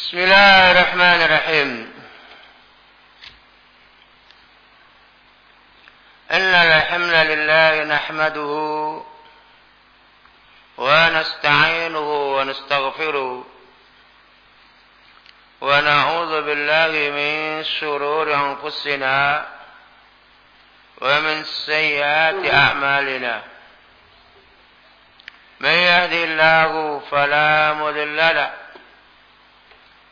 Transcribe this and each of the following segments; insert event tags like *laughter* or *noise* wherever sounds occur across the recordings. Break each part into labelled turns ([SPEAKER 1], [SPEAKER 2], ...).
[SPEAKER 1] بسم الله الرحمن الرحيم. إن الحمد لله نحمده ونستعينه ونستغفره ونعوذ بالله من شرور أنفسنا ومن سيئات أعمالنا. من يهدي الله فلا مذل له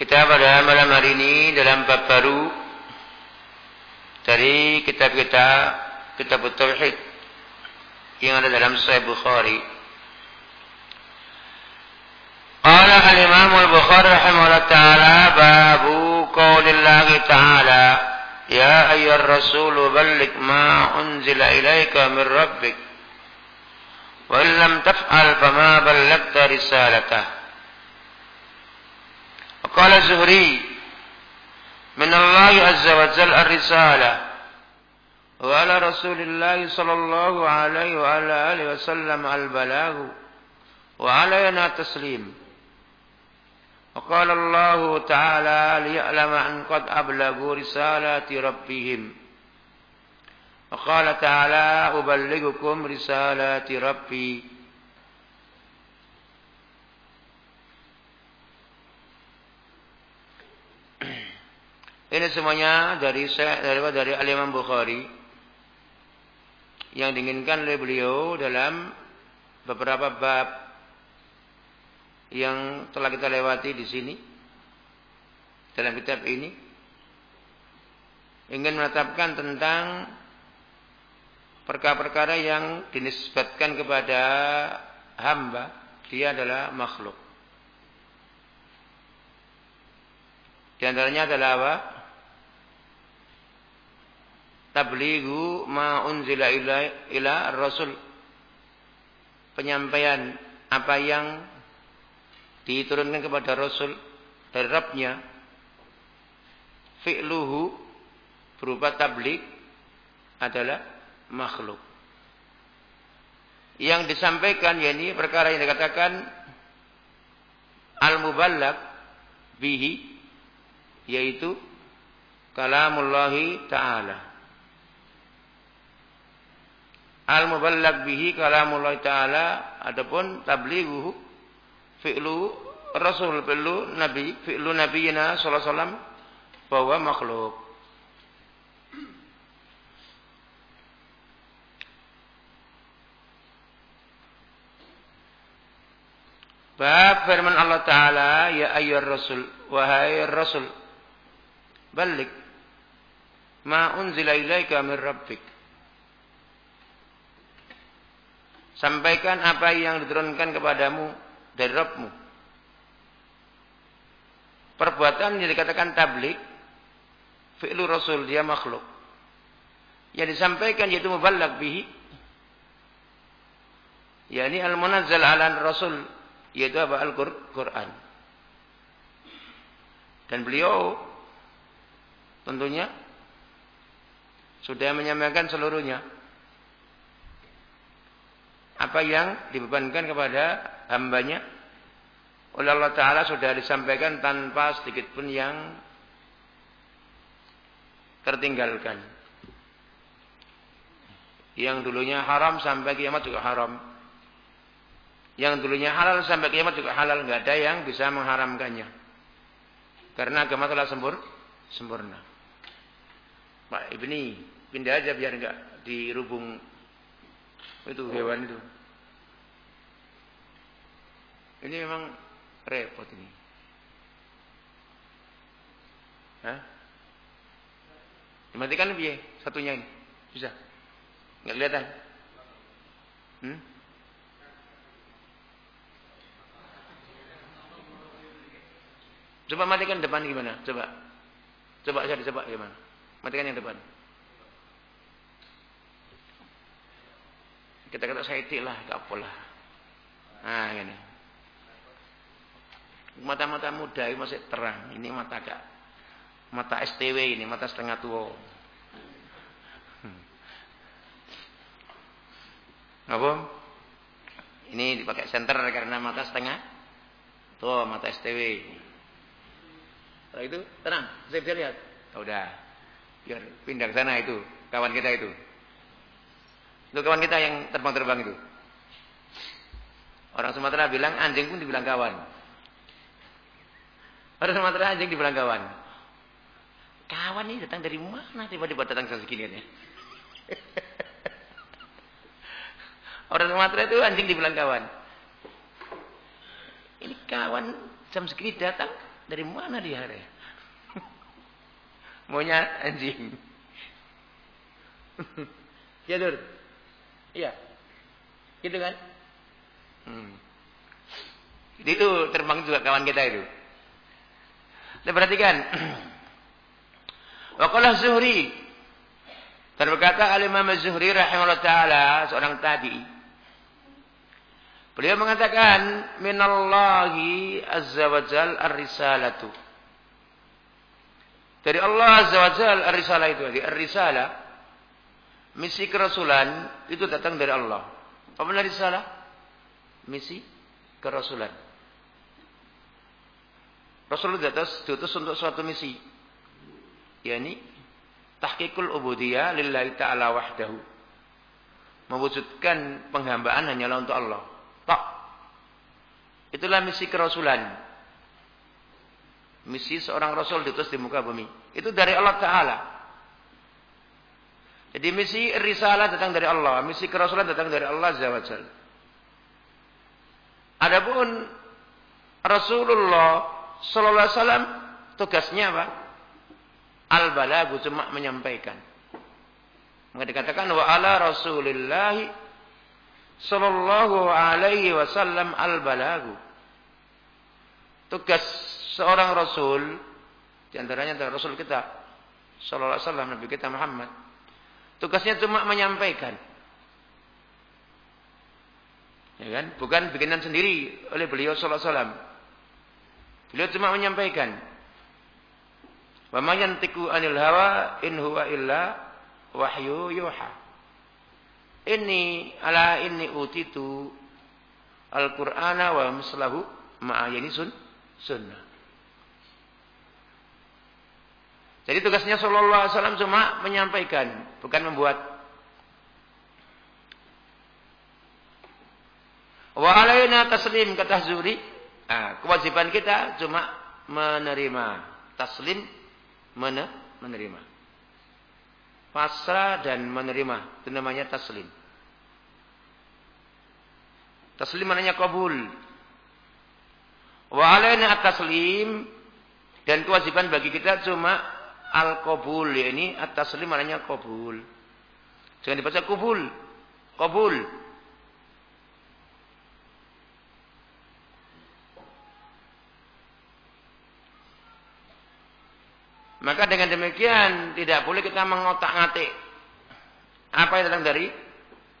[SPEAKER 1] Kita pada malam hari ini dalam bab baru dari kitab kita kitab Tauhid yang ada dalam Sahih Bukhari. Qala al-Imam al-Bukhari rahimahullah taala babu qaulillah taala ya ayyuhar rasul balligh ma unzila ilaika min rabbik wa lam taf'al fama ballaghta risalatah قال الزهري من الله عز وجل الرسالة وعلى رسول الله صلى الله عليه وعلى آله وسلم البلاغ وعلينا تسليم. وقال الله تعالى ليعلم أن قد أبلغوا رسالات ربهم وقال تعالى أبلغكم رسالات ربي semuanya dari dari dari Bukhari yang diinginkan oleh beliau dalam beberapa bab yang telah kita lewati di sini dalam kitab ini ingin menetapkan tentang perkara-perkara yang dinisbatkan kepada hamba dia adalah makhluk. Di antaranya adalah apa? Tablighu ma unzila ila, ila rasul. Penyampaian apa yang diturunkan kepada rasul dari Rabbnya. Fi'luhu berupa tabligh adalah makhluk. Yang disampaikan yakni perkara yang dikatakan al-muballagh bihi yaitu kalamullahi ta'ala al muballag bihi kalamullah taala adapun tablighuhu fi'lu rasul fi'lu nabi fi'lu nabiyina sallallahu alaihi wasallam bahwa makhluk Bab firman Allah Ta'ala, Ya ayyur Rasul, wahai Rasul, balik ma unzila ilaika min rabbik. Sampaikan apa yang diturunkan kepadamu dari Rabbmu. Perbuatan yang dikatakan tablik, fi'lu rasul, dia makhluk. Yang disampaikan yaitu muballag bihi. yakni al-munazzal ala rasul, yaitu apa? Al-Quran. Dan beliau tentunya sudah menyampaikan seluruhnya apa yang dibebankan kepada hambanya oleh Allah Ta'ala sudah disampaikan tanpa sedikit pun yang tertinggalkan. Yang dulunya haram sampai kiamat juga haram. Yang dulunya halal sampai kiamat juga halal. Nggak ada yang bisa mengharamkannya. Karena agama telah sempur, sempurna. Pak Ibni, pindah aja biar nggak dirubung itu hewan itu. Ini memang repot ini. Hah? Dimatikan lebih satunya ini. Bisa? Enggak kelihatan? Hmm? Coba matikan depan gimana? Coba. Coba saya dicoba gimana? Matikan yang depan. Kita kata saya lah, tak apalah. Nah, ini. Mata-mata muda ini masih terang. Ini mata gak. Mata STW ini, mata setengah tua. Hmm. Apa? Ini dipakai center karena mata setengah. Tuh, mata STW. Kalau itu tenang, saya bisa lihat. Oh, udah. Biar pindah ke sana itu, kawan kita itu. Itu kawan kita yang terbang-terbang itu. Orang Sumatera bilang anjing pun dibilang kawan. Orang Sumatera anjing dibilang kawan. Kawan ini datang dari mana tiba-tiba datang segini ya? *laughs* Orang Sumatera itu anjing dibilang kawan. Ini kawan jam segini datang dari mana dia? *laughs* Maunya anjing. *laughs* ya, Dur. Iya. Gitu kan? Hmm. Itu terbang juga kawan kita itu. Kita perhatikan. *clears throat* Waqalah Zuhri. Dan berkata Al-Imam Zuhri rahimahullah ta'ala. Seorang tabi'i. Beliau mengatakan. Minallahi azza wa jal ar-risalatu. Dari Allah azza wa jal ar-risalah itu. Ar-risalah. Misi kerasulan. Itu datang dari Allah. Apa benar risalah? Misi kerasulan. Rasul di atas diutus untuk suatu misi. yakni tahqiqul ubudiyah lillahi ta'ala wahdahu. Mewujudkan penghambaan hanyalah untuk Allah. Tak. Itulah misi kerasulan. Misi seorang rasul diutus di muka bumi. Itu dari Allah Ta'ala. Jadi misi risalah datang dari Allah. Misi kerasulan datang dari Allah Azza wa Adapun Rasulullah Sallallahu Alaihi Wasallam tugasnya apa? Al balagu cuma menyampaikan. Maka dikatakan wa ala Rasulillah Sallallahu Alaihi Wasallam al balagu. Tugas seorang Rasul di antaranya adalah Rasul kita Sallallahu Alaihi Wasallam Nabi kita Muhammad. Tugasnya cuma menyampaikan. Ya kan? Bukan bikinan sendiri oleh beliau sallallahu alaihi wasallam. Beliau cuma menyampaikan. Wa ma yantiqu anil hawa in huwa illa wahyu yuha. Ini ala inni utitu al-Qur'ana wa mislahu ma'ayani sun sunnah. Jadi tugasnya Sallallahu Alaihi Wasallam cuma menyampaikan, bukan membuat. Wa alaina taslim kata Zuri Nah, kewajiban kita cuma menerima. Taslim menerima. Pasrah dan menerima. Itu namanya taslim. Taslim maknanya kabul. Wa alaina at-taslim dan kewajiban bagi kita cuma al-qabul ya ini at-taslim maknanya kabul. Jangan dibaca kubul. Kabul. Maka dengan demikian tidak boleh kita mengotak-ngatik apa yang datang dari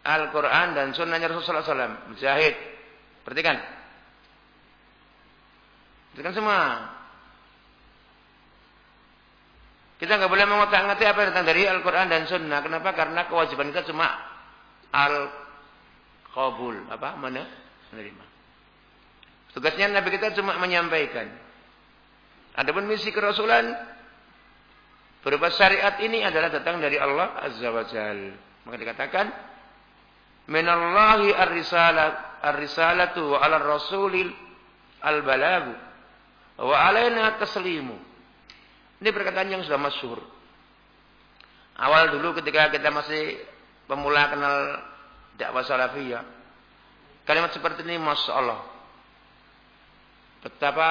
[SPEAKER 1] Al-Quran dan Sunnahnya Rasulullah SAW. Mujahid. Perhatikan. Perhatikan semua. Kita nggak boleh mengotak-ngatik apa yang datang dari Al-Quran dan Sunnah. Kenapa? Karena kewajiban kita cuma al-qabul. Apa? Mana? Menerima. Tugasnya Nabi kita cuma menyampaikan. Adapun misi kerasulan Berupa syariat ini adalah datang dari Allah Azza wa Jal. Maka dikatakan, Minallahi ar-risalat ar-risalatu wa ala rasulil al-balagu wa alaina taslimu. Ini perkataan yang sudah masyhur. Awal dulu ketika kita masih pemula kenal dakwah salafiyah, kalimat seperti ini Masya Allah. Betapa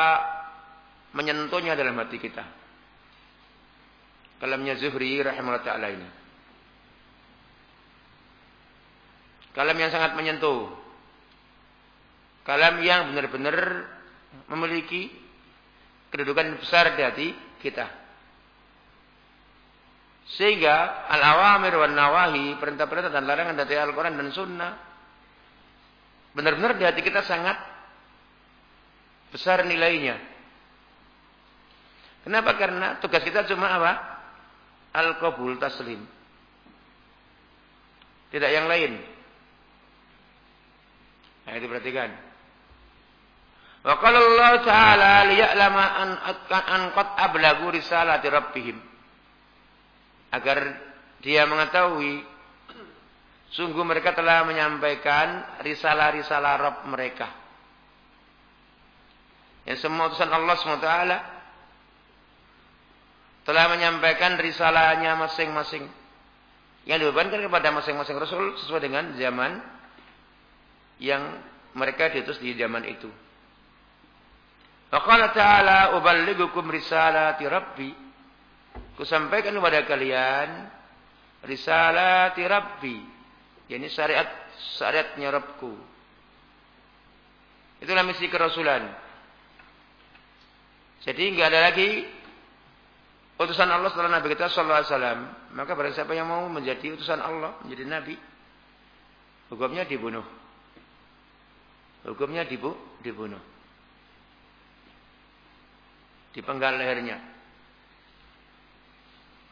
[SPEAKER 1] menyentuhnya dalam hati kita kalamnya Zuhri rahimahullah taala ini. Kalam yang sangat menyentuh. Kalam yang benar-benar memiliki kedudukan besar di hati kita. Sehingga al-awamir wan nawahi, perintah-perintah dan larangan dari Al-Quran dan Sunnah, benar-benar di hati kita sangat besar nilainya. Kenapa? Karena tugas kita cuma apa? Al-qabul taslim. Tidak yang lain. Nah, itu perhatikan. Wa qala Allah Ta'ala liya'lama an qad ablagu risalati rabbihim. Agar dia mengetahui sungguh mereka telah menyampaikan risalah-risalah Rabb mereka. Yang semua utusan Allah SWT telah menyampaikan risalahnya masing-masing yang dibebankan kepada masing-masing rasul sesuai dengan zaman yang mereka diutus di zaman itu. Faqala ta'ala uballigukum risalati rabbi. Kusampaikan kepada kalian risalati rabbi. Yani syariat syariatnya Rabbku. Itulah misi kerasulan. Jadi enggak ada lagi utusan Allah setelah Nabi kita sallallahu alaihi wasallam, maka barang siapa yang mau menjadi utusan Allah, menjadi nabi, hukumnya dibunuh. Hukumnya dibu dibunuh. Dipenggal lehernya.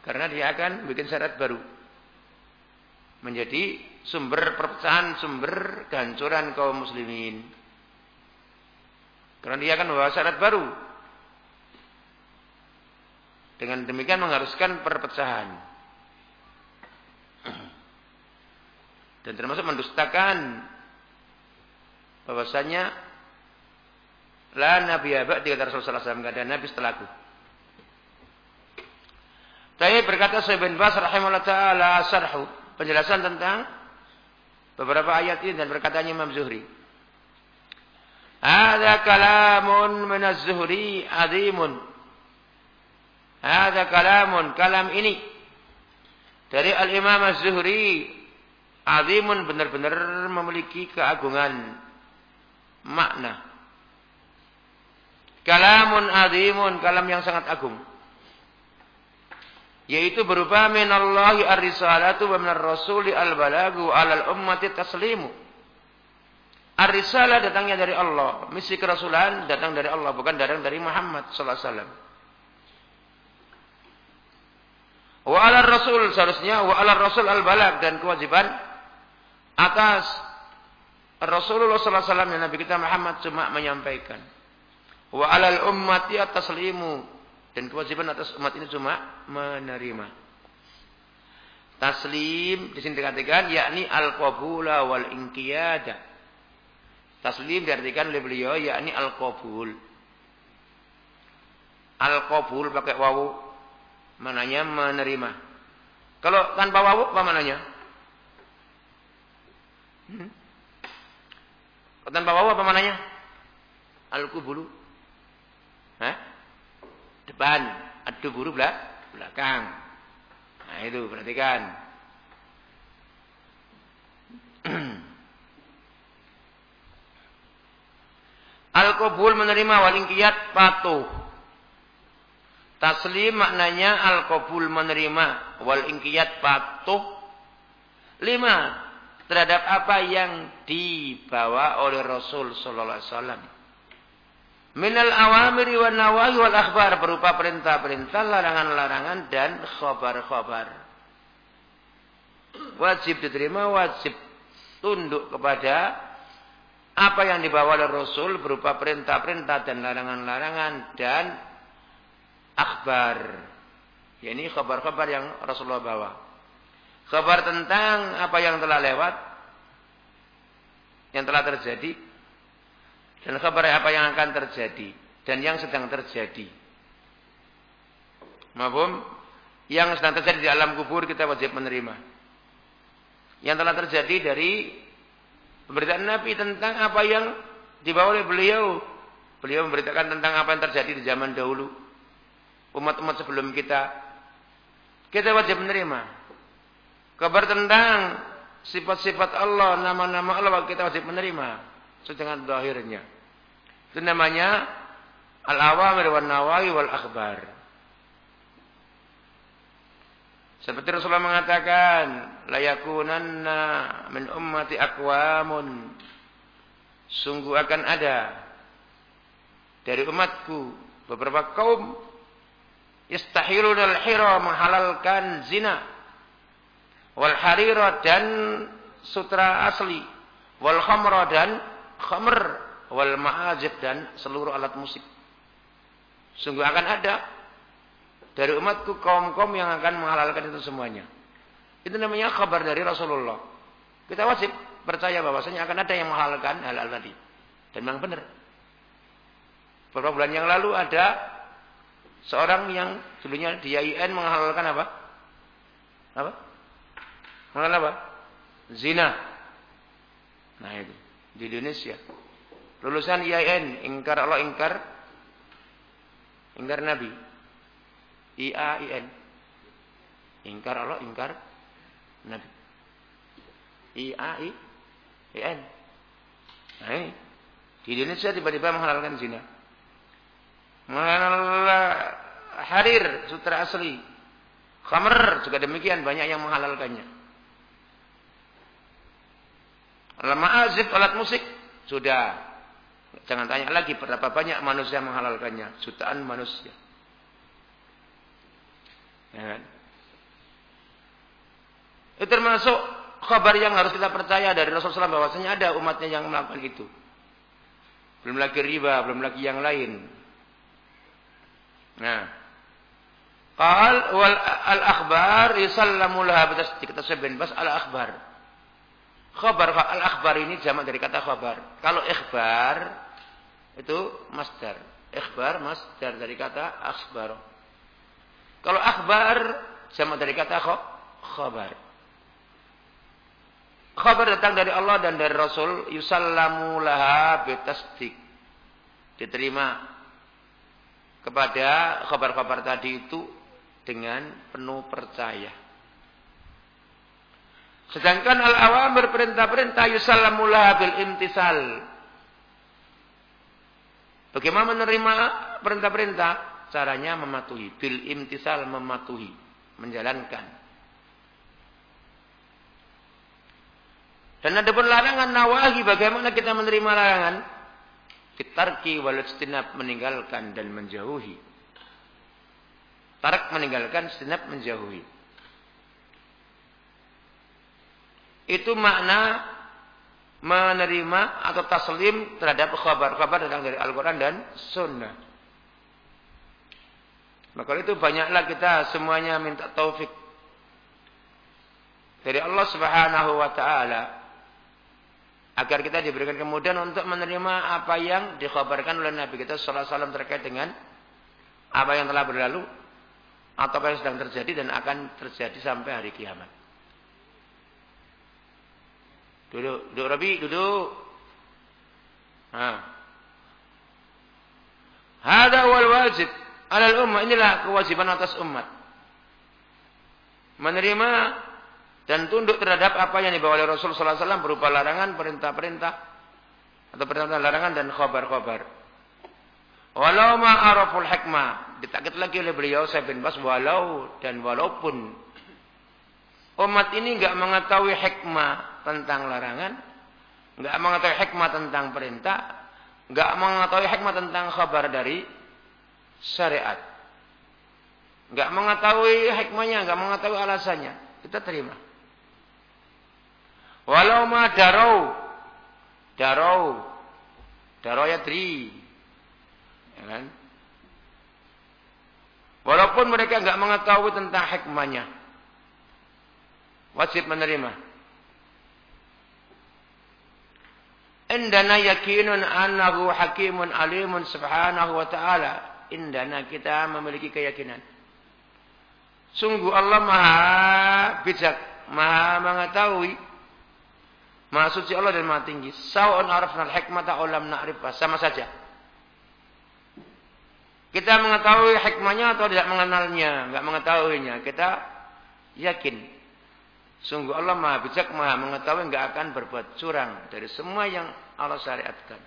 [SPEAKER 1] Karena dia akan bikin syarat baru. Menjadi sumber perpecahan, sumber kehancuran kaum muslimin. Karena dia akan membawa syarat baru dengan demikian mengharuskan perpecahan. Dan termasuk mendustakan bahwasanya la nabi abad di kata Rasulullah SAW ada nabi setelahku. Tapi berkata Syekh bin Bas rahimahullah taala sarhu penjelasan tentang beberapa ayat ini dan berkatanya Imam Zuhri. Ada kalamun min az-Zuhri azimun ada kalamun, kalam ini dari Al-Imam Az-Zuhri azimun benar-benar memiliki keagungan makna. Kalamun azimun, kalam yang sangat agung. Yaitu berupa minallahi ar-risalatu wa minar rasuli al-balagu alal ummati taslimu. Ar-risalah datangnya dari Allah. Misi kerasulan datang dari Allah. Bukan datang dari Muhammad sallallahu alaihi wasallam. Wa ala rasul seharusnya wa ala rasul al balag dan kewajiban atas Rasulullah sallallahu alaihi wasallam Nabi kita Muhammad cuma menyampaikan. Wa alal ummati taslimu dan kewajiban atas umat ini cuma menerima. Taslim di sini dikatakan yakni al-qabula wal inqiyada. Taslim diartikan oleh beliau yakni al-qabul. Al-qabul pakai wawu Mananya menerima. Kalau tanpa wawu apa mananya? Hmm? Tanpa wawu apa mananya? Al-kubulu. Hah? Depan. Ad-duburu belakang. Nah itu perhatikan. *clears throat* Al-kubul menerima walingkiyat patuh. Taslim maknanya al-qabul menerima. Wal ingkiyat patuh. Lima. Terhadap apa yang dibawa oleh Rasul Sallallahu Alaihi Wasallam. Minal awamiri wa nawahi wal akhbar. Berupa perintah-perintah, larangan-larangan, dan khabar-khabar. Wajib diterima, wajib tunduk kepada apa yang dibawa oleh Rasul berupa perintah-perintah dan larangan-larangan dan akhbar. Ya ini kabar-kabar yang Rasulullah bawa. Kabar tentang apa yang telah lewat, yang telah terjadi, dan kabar apa yang akan terjadi, dan yang sedang terjadi. Maafum, yang sedang terjadi di alam kubur kita wajib menerima. Yang telah terjadi dari pemberitaan Nabi tentang apa yang dibawa oleh beliau. Beliau memberitakan tentang apa yang terjadi di zaman dahulu umat-umat sebelum kita. Kita wajib menerima. Kabar tentang sifat-sifat Allah, nama-nama Allah kita wajib menerima. Sedangkan zahirnya. Itu namanya Al-awamir wan nawahi wal akhbar. Seperti Rasulullah mengatakan, layakunanna min ummati aqwamun. Sungguh akan ada dari umatku beberapa kaum yastahilun al-hira menghalalkan zina wal harira dan sutra asli wal khamra dan khamr wal ma'azif dan seluruh alat musik. Sungguh akan ada dari umatku kaum-kaum yang akan menghalalkan itu semuanya. Itu namanya kabar dari Rasulullah. Kita wajib percaya bahwasanya akan ada yang menghalalkan hal-hal tadi. Dan memang benar. Beberapa bulan yang lalu ada seorang yang dulunya di IAIN menghalalkan apa? Apa? Menghalalkan apa? Zina. Nah itu. Di Indonesia. Lulusan IAIN. Ingkar Allah, ingkar. Ingkar Nabi. I-A-I-N. Ingkar Allah, ingkar Nabi. I-A-I-N. Nah. Di Indonesia tiba-tiba menghalalkan zina. Menghalal harir, sutra asli. Khamr juga demikian banyak yang menghalalkannya. Alat ma'azif, alat musik sudah. Jangan tanya lagi berapa banyak manusia menghalalkannya. Jutaan manusia. Ya kan? Itu termasuk kabar yang harus kita percaya dari Rasulullah SAW bahwasanya ada umatnya yang melakukan itu. Belum lagi riba, belum lagi yang lain. Nah, qal wal al akhbar yusallamu laha bitasdiq tasbin bas al akhbar. Khabar al akhbar ini jamak dari kata khabar. Kalau ikhbar itu masdar. Ikhbar masdar dari kata akhbar. Kalau akhbar sama dari kata khabar. Khabar datang dari Allah dan dari Rasul yusallamu laha bitasdik. Diterima kepada khabar-khabar tadi itu dengan penuh percaya. Sedangkan al-awamir perintah-perintah yusallamu laha bil imtisal. Bagaimana menerima perintah-perintah? caranya mematuhi. Bil imtisal mematuhi. Menjalankan. Dan ada pun larangan nawahi. Bagaimana kita menerima larangan? Fitarki walastinab meninggalkan dan menjauhi. Tarak meninggalkan, istinab menjauhi. Itu makna menerima atau taslim terhadap kabar-kabar datang dari Al-Quran dan Sunnah. Maka itu banyaklah kita semuanya minta taufik dari Allah Subhanahu wa taala agar kita diberikan kemudahan untuk menerima apa yang dikhabarkan oleh Nabi kita sallallahu alaihi wasallam terkait dengan apa yang telah berlalu atau apa yang sedang terjadi dan akan terjadi sampai hari kiamat. Duduk, duduk Rabi, duduk. Nah. Hada wal wajib alal ummah inilah kewajiban atas umat. Menerima dan tunduk terhadap apa yang dibawa oleh Rasul sallallahu alaihi wasallam berupa larangan, perintah-perintah atau perintah larangan dan khabar-khabar. Walau ma araful hikmah, ditakit lagi oleh beliau saya bin Bas walau dan walaupun umat ini enggak mengetahui hikmah tentang larangan, enggak mengetahui hikmah tentang perintah, enggak mengetahui hikmah tentang khabar dari syariat. Enggak mengetahui hikmahnya, enggak mengetahui alasannya. Kita terima. Walau ma darau. Darau. Darau ya tri. Ya kan? Walaupun mereka enggak mengetahui tentang hikmahnya. Wajib menerima. Indana yakinun annahu hakimun alimun subhanahu wa ta'ala indana kita memiliki keyakinan. Sungguh Allah maha bijak, maha mengetahui. Maha suci Allah dan maha tinggi. Sawa'un al-hikmata ulam na'rifah. Sama saja. Kita mengetahui hikmahnya atau tidak mengenalnya. Enggak mengetahuinya. Kita yakin. Sungguh Allah maha bijak, maha mengetahui. Enggak akan berbuat curang. Dari semua yang Allah syariatkan.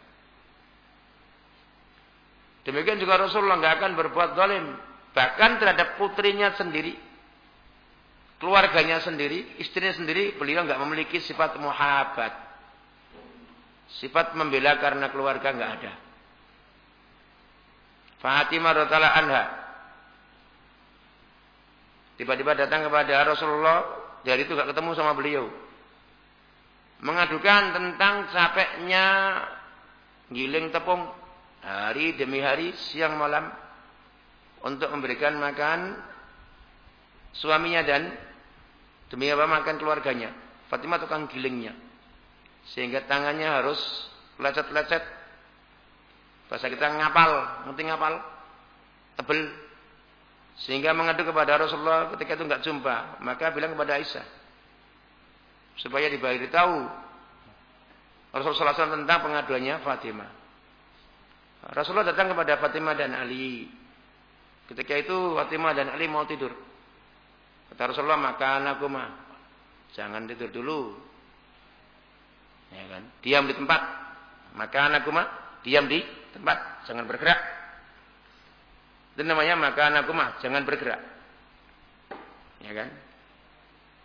[SPEAKER 1] Demikian juga Rasulullah nggak akan berbuat zalim. Bahkan terhadap putrinya sendiri. Keluarganya sendiri, istrinya sendiri, beliau nggak memiliki sifat muhabat. Sifat membela karena keluarga nggak ada. Fatimah radhiyallahu anha tiba-tiba datang kepada Rasulullah dari itu nggak ketemu sama beliau. Mengadukan tentang capeknya giling tepung hari demi hari, siang malam untuk memberikan makan suaminya dan demi apa makan keluarganya. Fatimah tukang gilingnya. Sehingga tangannya harus lecet-lecet. Bahasa kita ngapal, ngerti ngapal? Tebel. Sehingga mengadu kepada Rasulullah ketika itu nggak jumpa, maka bilang kepada Aisyah supaya diberitahu Rasulullah SAW tentang pengaduannya Fatimah. Rasulullah datang kepada Fatimah dan Ali. Ketika itu Fatimah dan Ali mau tidur. Kata Rasulullah, maka anakku mah jangan tidur dulu. Ya kan? Diam di tempat. Maka anakku mah diam di tempat, jangan bergerak. Itu namanya maka anakku mah jangan bergerak. Ya kan?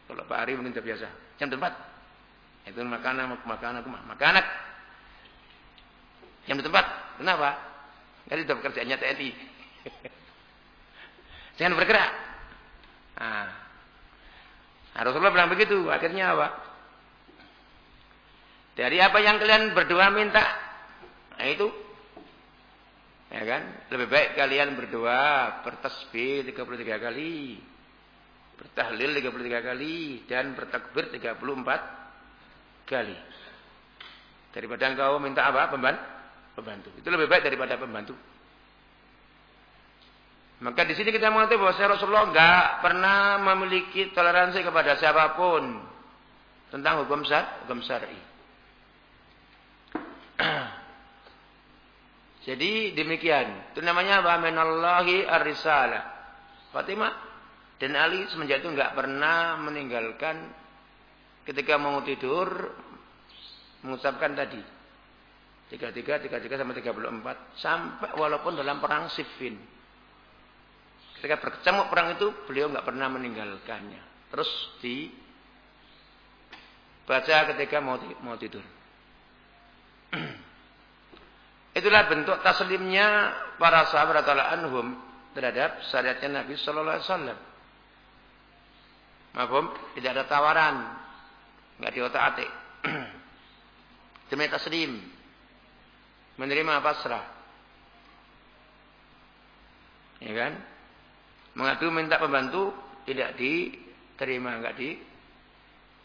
[SPEAKER 1] Kalau Pak Ari mungkin terbiasa, jam tempat. Itu maka anak maka anakku mah, maka anak. Jam tempat. Kenapa? Jadi itu pekerjaannya TNI. *laughs* Jangan bergerak. Nah, Rasulullah bilang begitu. Akhirnya apa? Dari apa yang kalian berdua minta. Nah itu. Ya kan? Lebih baik kalian berdua bertasbih 33 kali. Bertahlil 33 kali. Dan bertakbir 34 kali. Daripada engkau minta apa? Pembantu. Itu lebih baik daripada pembantu. Maka di sini kita mengatakan bahwa Rasulullah enggak pernah memiliki toleransi kepada siapa pun tentang hukum syar, hukum syar'i. Jadi demikian. Itu namanya apa? Menallahi ar-risalah. Fatimah dan Ali semenjak itu enggak pernah meninggalkan ketika mau tidur mengucapkan tadi. tiga tiga tiga tiga sampai tiga puluh empat sampai walaupun dalam perang Siffin. Ketika berkecamuk perang itu beliau enggak pernah meninggalkannya. Terus di baca ketika mau mau tidur. *clears throat* Itulah bentuk taslimnya para sahabat radhiyallahu anhum terhadap syariatnya Nabi sallallahu alaihi wasallam. Mahfum? Tidak ada tawaran. Enggak diotak-atik. *clears throat* Demi taslim. Menerima pasrah. Ya kan? Mengadu minta pembantu tidak diterima, enggak di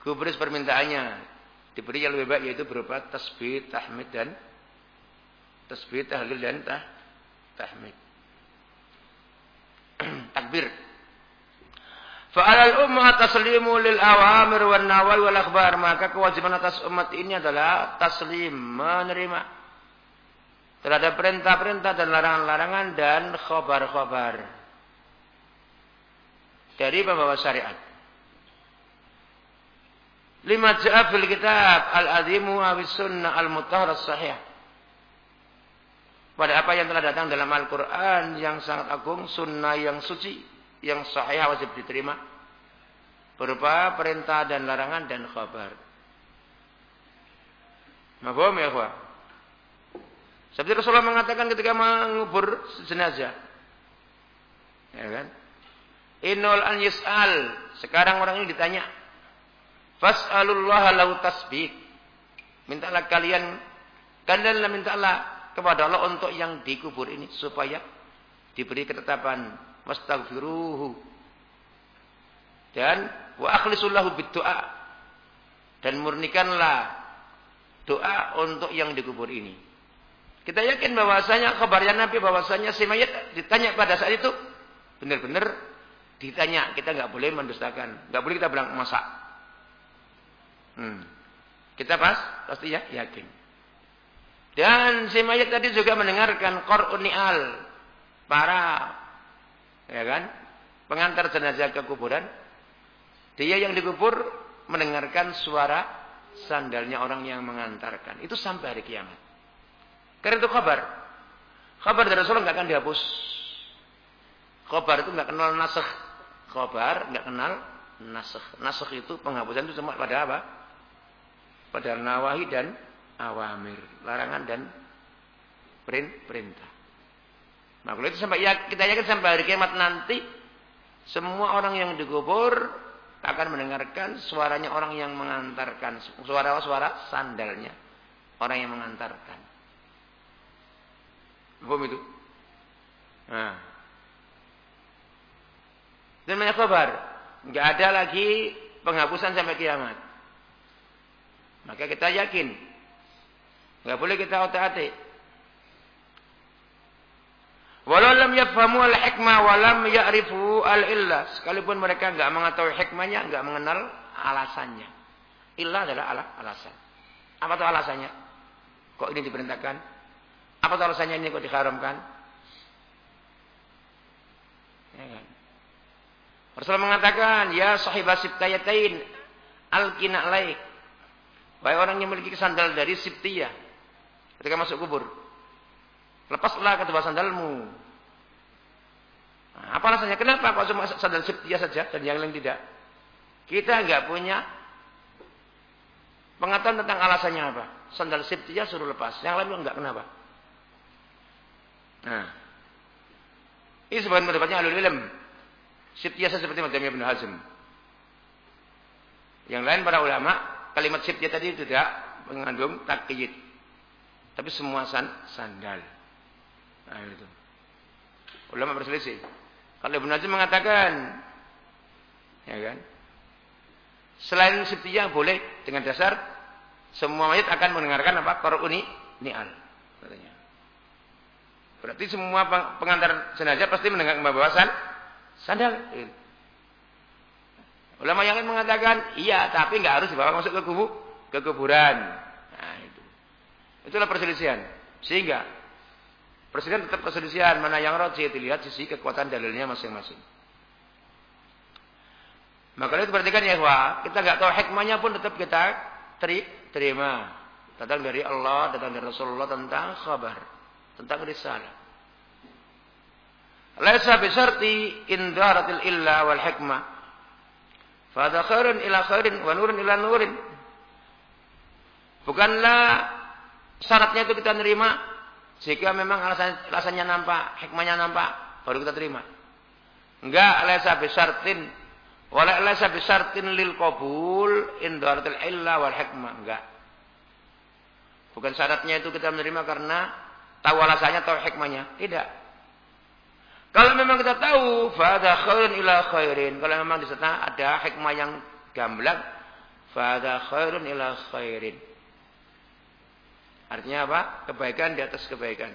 [SPEAKER 1] gubris permintaannya. Diberi yang lebih baik yaitu berupa tasbih, tahmid dan tasbih, tahlil dan tah, tahmid. *clears throat* Takbir. Fa'alal ummah taslimu lil awamir wan nawai wal akhbar. Maka kewajiban atas umat ini adalah taslim, menerima terhadap perintah-perintah dan larangan-larangan dan khabar-khabar dari pembawa syariat. Lima ja'a fil kitab al-azimu awis sunnah al-mutahhar sahih pada apa yang telah datang dalam Al-Quran yang sangat agung, sunnah yang suci, yang sahih wajib diterima. Berupa perintah dan larangan dan khabar. Mafhum ya khuwa? Seperti Rasulullah mengatakan ketika mengubur jenazah. Ya kan? Innul an yus'al. Sekarang orang ini ditanya. Fas'alullah lau tasbih. Mintalah kalian. Kalian mintalah kepada Allah untuk yang dikubur ini supaya diberi ketetapan wastaghfiruhu dan wa akhlisullahu biddu'a dan murnikanlah doa untuk yang dikubur ini. Kita yakin bahwasanya kabarnya Nabi bahwasanya si mayat ditanya pada saat itu benar-benar ditanya kita nggak boleh mendustakan, nggak boleh kita bilang masak. Hmm. Kita pas pasti ya yakin. Dan si mayat tadi juga mendengarkan Qur'uni'al. Para ya kan? Pengantar jenazah ke kuburan. Dia yang dikubur mendengarkan suara sandalnya orang yang mengantarkan. Itu sampai hari kiamat. Karena itu kabar. Khabar dari Rasulullah nggak akan dihapus. Khabar itu nggak kenal nasakh. Khabar nggak kenal nasakh. Nasakh itu penghapusan itu cuma pada apa? Pada nawahi dan awamir, larangan dan perintah. Maka itu sampai ya, kita yakin sampai hari kiamat nanti semua orang yang dikubur akan mendengarkan suaranya orang yang mengantarkan suara-suara sandalnya orang yang mengantarkan. Apa itu? Nah. Dan banyak kabar. Nggak ada lagi penghapusan sampai kiamat. Maka kita yakin. Nggak boleh kita otak-atik. Walau lam yafhamu al-hikmah walam ya'rifu al-illah. Sekalipun mereka nggak mengetahui hikmahnya, nggak mengenal alasannya. Illah adalah ala alasan. Apa itu alasannya? Kok ini diperintahkan? Apa itu alasannya ini kok diharamkan? Ya kan? Rasulullah mengatakan, Ya sahibah sibtayatain al-kina laik. Baik orang yang memiliki sandal dari sibtiyah. Ketika masuk kubur. Lepaslah kedua sandalmu. Nah, apa alasannya? Kenapa kok cuma sandal sibtiyah saja dan yang lain tidak? Kita enggak punya pengetahuan tentang alasannya apa. Sandal sibtiyah suruh lepas. Yang lain enggak kenapa. Nah. Ini sebagian pendapatnya alul ilm. Sibtiyah seperti Madhab Ibn Hazm. Yang lain para ulama, kalimat sibtiyah tadi tidak mengandung takyid. Tapi semua san, sandal. Nah itu. Ulama berselisih. Kalau Ibn Hazm mengatakan, ya kan, selain sibtiyah boleh dengan dasar semua mayat akan mendengarkan apa? Qaruni ni'al. Katanya. Berarti semua pengantar jenazah pasti mendengar pembahasan Sandal. Ulama yang lain mengatakan, iya, tapi nggak harus dibawa masuk ke kubu, ke kuburan. Itu. Itulah perselisihan. Sehingga presiden tetap perselisihan mana yang rajih dilihat sisi kekuatan dalilnya masing-masing. Maka itu perhatikan ya, wah, kita nggak tahu hikmahnya pun tetap kita teri terima. Datang dari Allah, datang dari Rasulullah tentang kabar, tentang risalah. Laisa bisarti indaratil illa wal hikmah. Fada khairun ila khairin wa nurun ila nurin. Bukanlah syaratnya itu kita nerima jika memang alasan, alasannya nampak, hikmahnya nampak, baru kita terima. Enggak laisa bisartin wala laisa bisartin lil qabul indaratil illa wal hikmah. Enggak. Bukan syaratnya itu kita menerima karena tahu alasannya, tahu hikmahnya. Tidak. Kalau memang kita tahu, fada khairun ila khairin. Kalau memang di sana ada hikmah yang gamblang, fada khairun ila khairin. Artinya apa? Kebaikan di atas kebaikan.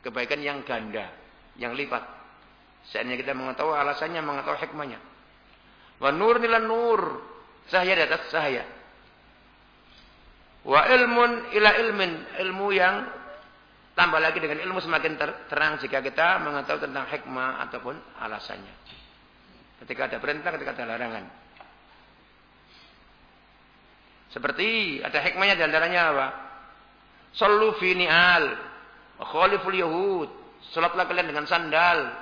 [SPEAKER 1] Kebaikan yang ganda, yang lipat. Seandainya kita mengetahui alasannya, mengetahui hikmahnya. Wa nur ila nur. Cahaya di atas cahaya. Wa ilmun ila ilmin. Ilmu yang Tambah lagi dengan ilmu semakin ter terang jika kita mengetahui tentang hikmah ataupun alasannya. Ketika ada perintah, ketika ada larangan. Seperti ada hikmahnya di antaranya apa? Sallu fi ni'al. Khaliful Yahud. Salatlah kalian dengan sandal.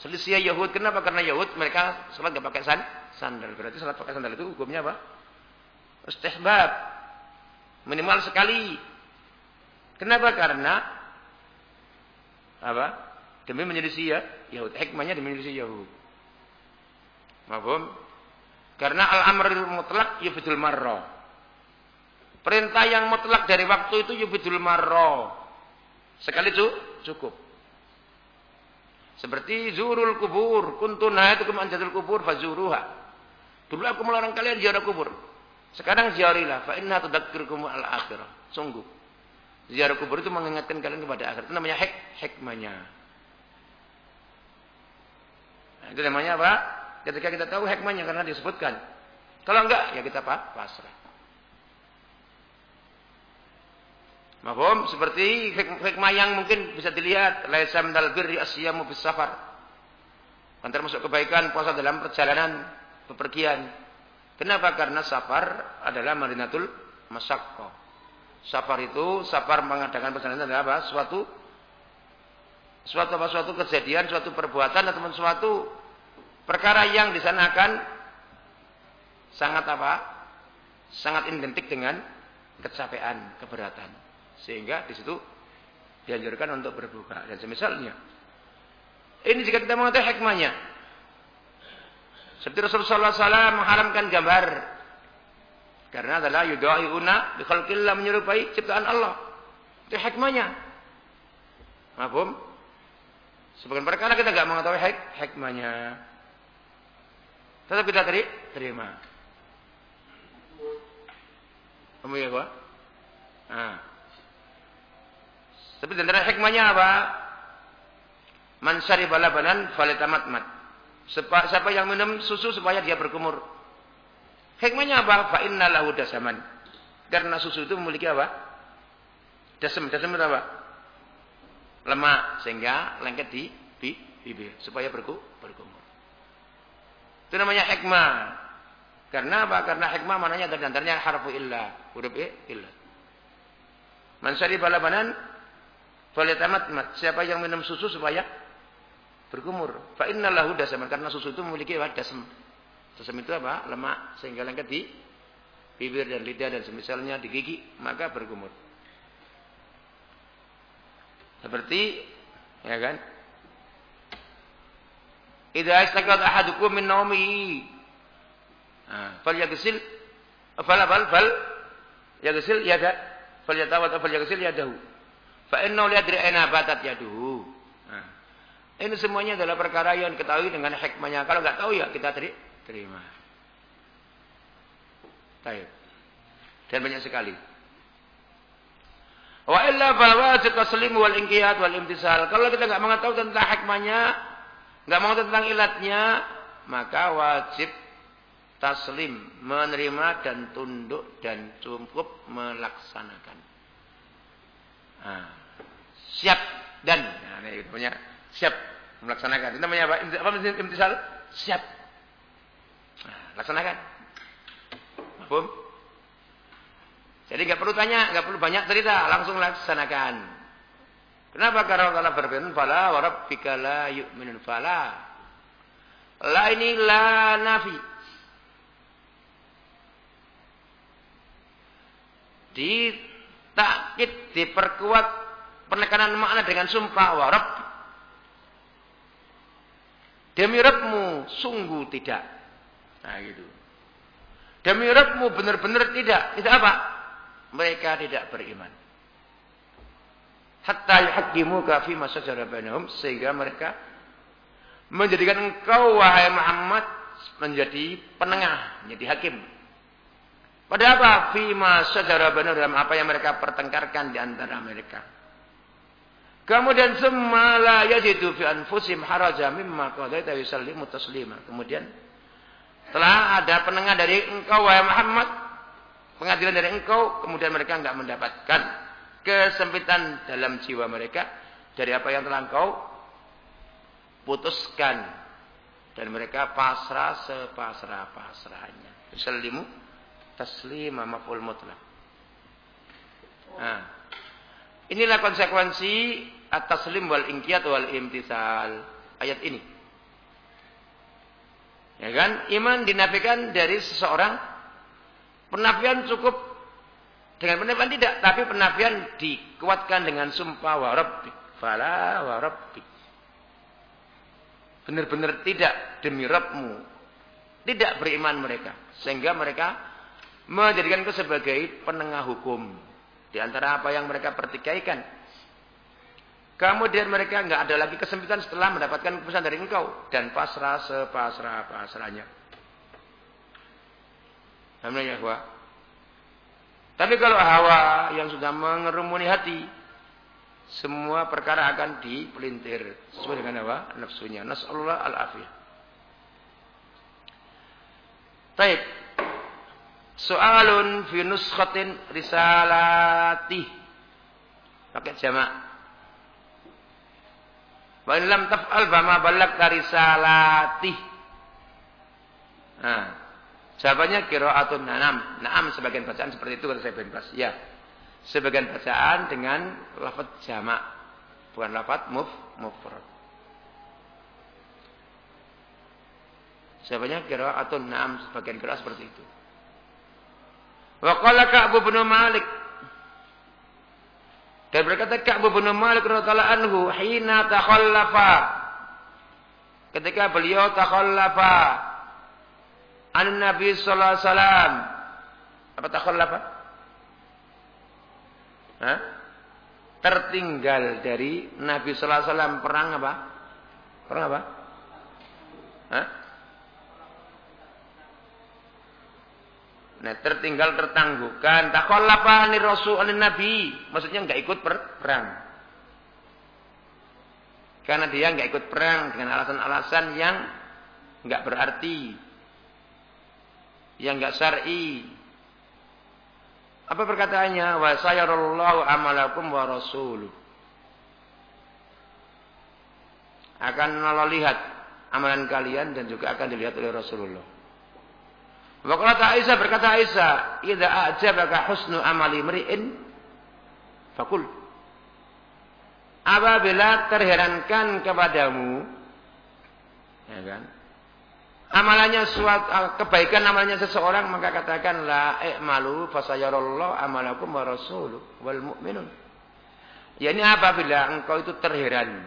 [SPEAKER 1] Selisih Yahud. Kenapa? Karena Yahud mereka salat gak pakai san sandal. Berarti salat pakai sandal itu hukumnya apa? Istihbab. Minimal sekali. Kenapa? Karena apa? Demi menyelisih ya Yahud. Hikmahnya demi menyelisih Yahud. Mahfum? Karena al-amrul mutlak yufidul marra. Perintah yang mutlak dari waktu itu yufidul marra. Sekali itu cukup. Seperti zurul kubur, kuntu nahatukum an jadul kubur fazuruha. Dulu aku melarang kalian ziarah kubur. Sekarang ziarilah fa inna tudzakirukum al-akhirah. Sungguh Ziarah kubur itu mengingatkan kalian kepada akhirat. Itu namanya hik hikmahnya. Nah, itu namanya apa? Ketika kita tahu hikmahnya karena disebutkan. Kalau enggak, ya kita apa? Pasrah. Mahfum seperti hikmah yang mungkin bisa dilihat laisa minal birri asyamu bis safar. Kan termasuk kebaikan puasa dalam perjalanan bepergian. Kenapa? Karena safar adalah marinatul masyaqqah. Safar itu, safar mengadakan perjalanan adalah apa? Suatu suatu apa suatu kejadian, suatu perbuatan atau suatu perkara yang di sana akan sangat apa? Sangat identik dengan kecapean, keberatan. Sehingga di situ dianjurkan untuk berbuka dan semisalnya. Ini jika kita mengetahui hikmahnya. Seperti Rasulullah SAW mengharamkan gambar. Karena adalah yudha'iuna bi khalqillah menyerupai ciptaan Allah. Itu hikmahnya. Mahfum? Sebagian perkara kita tidak mengetahui hik hikmahnya. Tetap kita teri terima. Kamu ya, Pak? Nah. Tapi antara hikmahnya apa? Man syariba labanan falitamatmat. Siapa yang minum susu supaya dia berkumur. Hikmahnya apa? Fa inna lahu dasaman. Karena susu itu memiliki apa? Dasam. Dasam itu apa? Lemak sehingga lengket di bibir supaya berku, berkumur. Itu namanya hikmah. Karena apa? Karena hikmah mananya dari antaranya harfu illa, huruf illa. Man syariba Falitamat siapa yang minum susu supaya berkumur. Fa innalahu dasaman karena susu itu memiliki? Dasam. Dasam itu apa? Lemak sehingga lengket di bibir dan lidah dan semisalnya di gigi maka berkumur. Seperti ya kan? Idza istaqad ahadukum min naumihi. Nah, fal yaghsil fal fal fal yaghsil yada fal yatawat fal yaghsil yadahu. Fa innahu yadri aina batat yaduhu. Nah, ini semuanya adalah perkara yang ketahui dengan hikmahnya. Kalau enggak tahu ya kita terima. Baik. Dan banyak sekali. Wa illa wajib taslim wal inqiyad wal imtisal. Kalau kita enggak mengetahui tentang hikmahnya, enggak mengetahui tentang ilatnya, maka wajib taslim, menerima dan tunduk dan cukup melaksanakan. Nah, siap dan nah, ini punya siap melaksanakan. Itu namanya apa? Apa imtisal? Siap. Nah, laksanakan. Paham? Jadi nggak perlu tanya, nggak perlu banyak cerita, langsung laksanakan. Kenapa? Karena Allah berfirman, "Fala wa rabbika la yu'minun fala." La ini la nafi. Ditakit, diperkuat penekanan makna dengan sumpah wa Rabb. Demi Rabbmu sungguh tidak. Nah gitu. Demi Rabbmu benar-benar tidak. Tidak apa? Mereka tidak beriman. Hatta yuhaqqimuka fi ma syajara bainahum sehingga mereka menjadikan engkau wahai Muhammad menjadi penengah, menjadi hakim. Pada apa? Fima syajara dalam apa yang mereka pertengkarkan di antara mereka. Kemudian semua la yajidu fi anfusim haraja mimma qadaita yusallimu taslima. Kemudian telah ada penengah dari engkau wahai Muhammad, pengadilan dari engkau, kemudian mereka enggak mendapatkan kesempitan dalam jiwa mereka dari apa yang telah engkau putuskan dan mereka pasrah sepasrah-pasrahnya. Yusallimu taslima maf'ul mutlak. Nah, inilah konsekuensi at-taslim wal inqiyat wal imtisal. Ayat ini. Ya kan? Iman dinafikan dari seseorang. Penafian cukup dengan penafian tidak, tapi penafian dikuatkan dengan sumpah wa rabbik. Fala wa rabbik. Benar-benar tidak demi Rabbmu. Tidak beriman mereka. Sehingga mereka menjadikan itu sebagai penengah hukum. Di antara apa yang mereka pertikaikan Kemudian mereka nggak ada lagi kesempitan setelah mendapatkan keputusan dari engkau dan pasrah sepasrah pasrahnya. Alhamdulillah ya, Tapi kalau hawa yang sudah mengerumuni hati, semua perkara akan dipelintir sesuai dengan hawa nafsunya. Nasallallahu al-afiyah. Baik. Soalun fi nuskhatin risalati. Pakai jamak. Wa lam taf'al fama ballagta risalati. Nah, jawabannya qiraatun na'am. Na'am sebagian bacaan seperti itu kata saya bin Bas. Ya. Sebagian bacaan dengan lafaz jamak Bukan lafat muf mufrad. Sebenarnya kira atau enam sebagian kira seperti itu. Wa qala Ka'b bin Malik dan berkata Ka'b bin Malik radhiyallahu anhu hina takhallafa ketika beliau takhallafa an Nabi sallallahu alaihi wasallam apa takhallafa? Hah? Tertinggal dari Nabi sallallahu alaihi wasallam perang apa? Perang apa? Hah? Nah, tertinggal tertangguhkan. Takhallafa ni rasul nabi. Maksudnya enggak ikut perang. Karena dia enggak ikut perang dengan alasan-alasan yang enggak berarti. Yang enggak syar'i. Apa perkataannya? Wa sayarallahu amalakum wa rasuluh. Akan Allah lihat amalan kalian dan juga akan dilihat oleh Rasulullah. Waqala Aisyah berkata Aisyah, "Idza a'jabaka husnu amali mri'in fakul." Apabila terherankan kepadamu ya kan? Amalannya suatu kebaikan amalannya seseorang maka katakan la i'malu fasayarallahu amalakum wa rasuluh wal mu'minun. Ya ini apabila engkau itu terheran,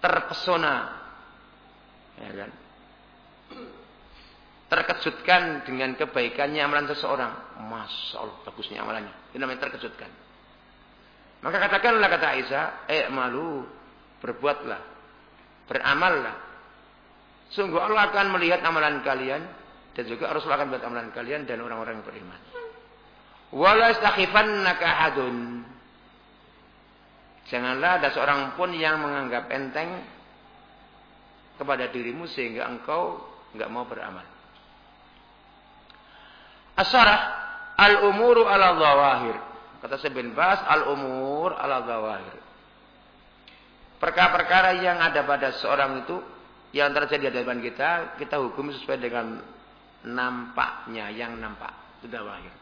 [SPEAKER 1] terpesona, ya kan? Terkejutkan dengan kebaikannya amalan seseorang. Masya Allah, bagusnya amalannya. Itu namanya terkejutkan. Maka katakanlah kata Aisyah, eh malu, berbuatlah, beramallah. Sungguh Allah akan melihat amalan kalian dan juga Rasul akan melihat amalan kalian dan orang-orang yang beriman. Wala istakhifannaka hadun. Janganlah ada seorang pun yang menganggap enteng kepada dirimu sehingga engkau enggak mau beramal. Asyarah al-umuru ala zawahir. Kata Ibn Bas, al-umur ala zawahir. Perkara-perkara yang ada pada seorang itu yang terjadi di hadapan kita, kita hukum sesuai dengan nampaknya yang nampak. Itu zawahir.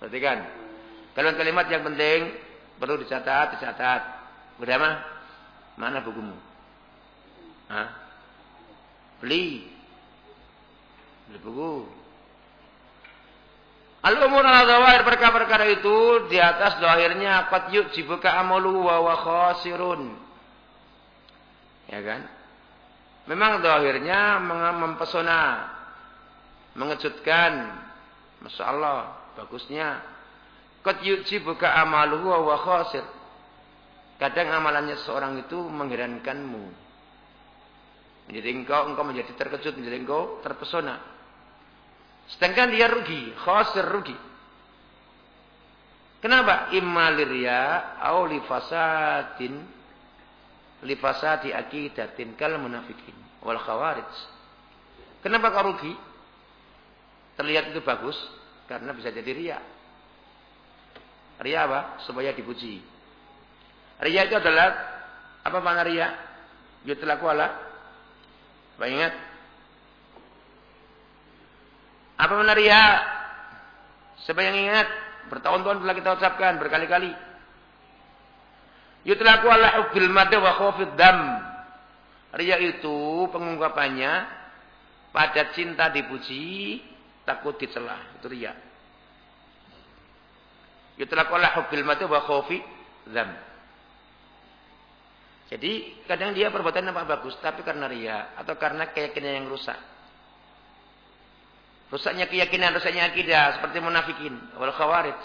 [SPEAKER 1] Perhatikan. Kalimat-kalimat yang penting perlu dicatat, dicatat. Berdama, mana bukumu? Hah? Beli. Beli buku. Al-umur ala zawahir perkara-perkara itu di atas zahirnya qad yujibuka amalu wa wa khasirun. Ya kan? Memang zahirnya mempesona, mengejutkan. Masya Allah, bagusnya. Qad yujibuka amalu wa wa khasir. Kadang amalannya seorang itu mengherankanmu. Menjadi engkau, engkau menjadi terkejut, menjadi engkau terpesona. Sedangkan dia rugi, khosir rugi. Kenapa? Imma lirya au lifasatin lifasati akidatin kal munafikin wal khawarij. Kenapa kau rugi? Terlihat itu bagus karena bisa jadi ria. Ria apa? Supaya dipuji. Ria itu adalah apa makna ria? Yutlaku ala. Ingat? Apa benar ya? Siapa yang ingat? Bertahun-tahun telah kita ucapkan berkali-kali. Yutlaku ala hubbil mada wa dam. Ria itu pengungkapannya pada cinta dipuji, takut dicela. Itu ria. Yutlaku ala hubbil mada wa dam. Jadi kadang dia perbuatan nampak bagus, tapi karena ria atau karena keyakinan yang rusak. Rusaknya keyakinan, rusaknya akidah seperti munafikin wal khawarij.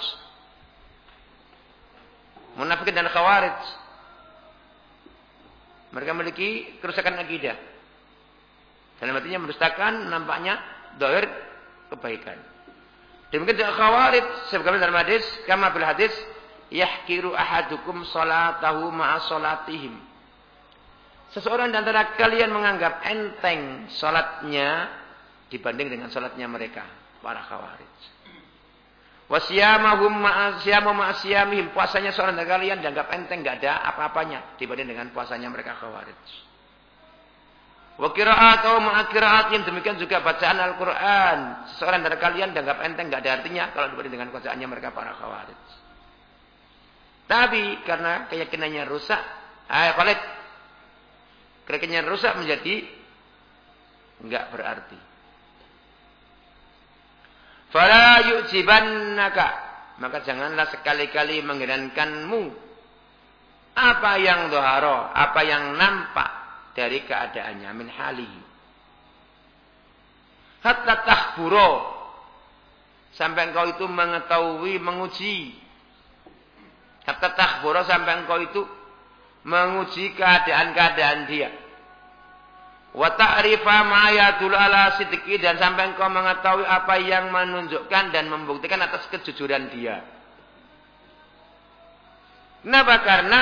[SPEAKER 1] Munafikin dan khawarij. Mereka memiliki kerusakan akidah. Dalam artinya mendustakan nampaknya dohir kebaikan. Demikian juga khawarij sebagaimana dalam hadis, kama bil hadis, yahkiru ahadukum salatahu ma'a salatihim. Seseorang di antara kalian menganggap enteng salatnya dibanding dengan salatnya mereka para khawarij. Wasiyamahum ma'asyamu ma'asyamihim. Puasanya seorang dari kalian dianggap enteng, enggak ada apa-apanya dibanding dengan puasanya mereka khawarij. Wa ma'akiraat yang demikian juga bacaan Al-Quran. Seorang dari kalian dianggap enteng, enggak ada artinya kalau dibanding dengan bacaannya mereka para khawarij. Tapi karena keyakinannya rusak, ah Khalid, keyakinannya rusak menjadi enggak berarti. Fala yu'jibannaka maka janganlah sekali-kali mengherankanmu apa yang doharo, apa yang nampak dari keadaannya min halihi. Hatta tahburo sampai engkau itu mengetahui, menguji. Hatta tahburo sampai engkau itu menguji keadaan-keadaan dia. Wa ta'rifa ma yadul ala sidqi dan sampai engkau mengetahui apa yang menunjukkan dan membuktikan atas kejujuran dia. Kenapa? Karena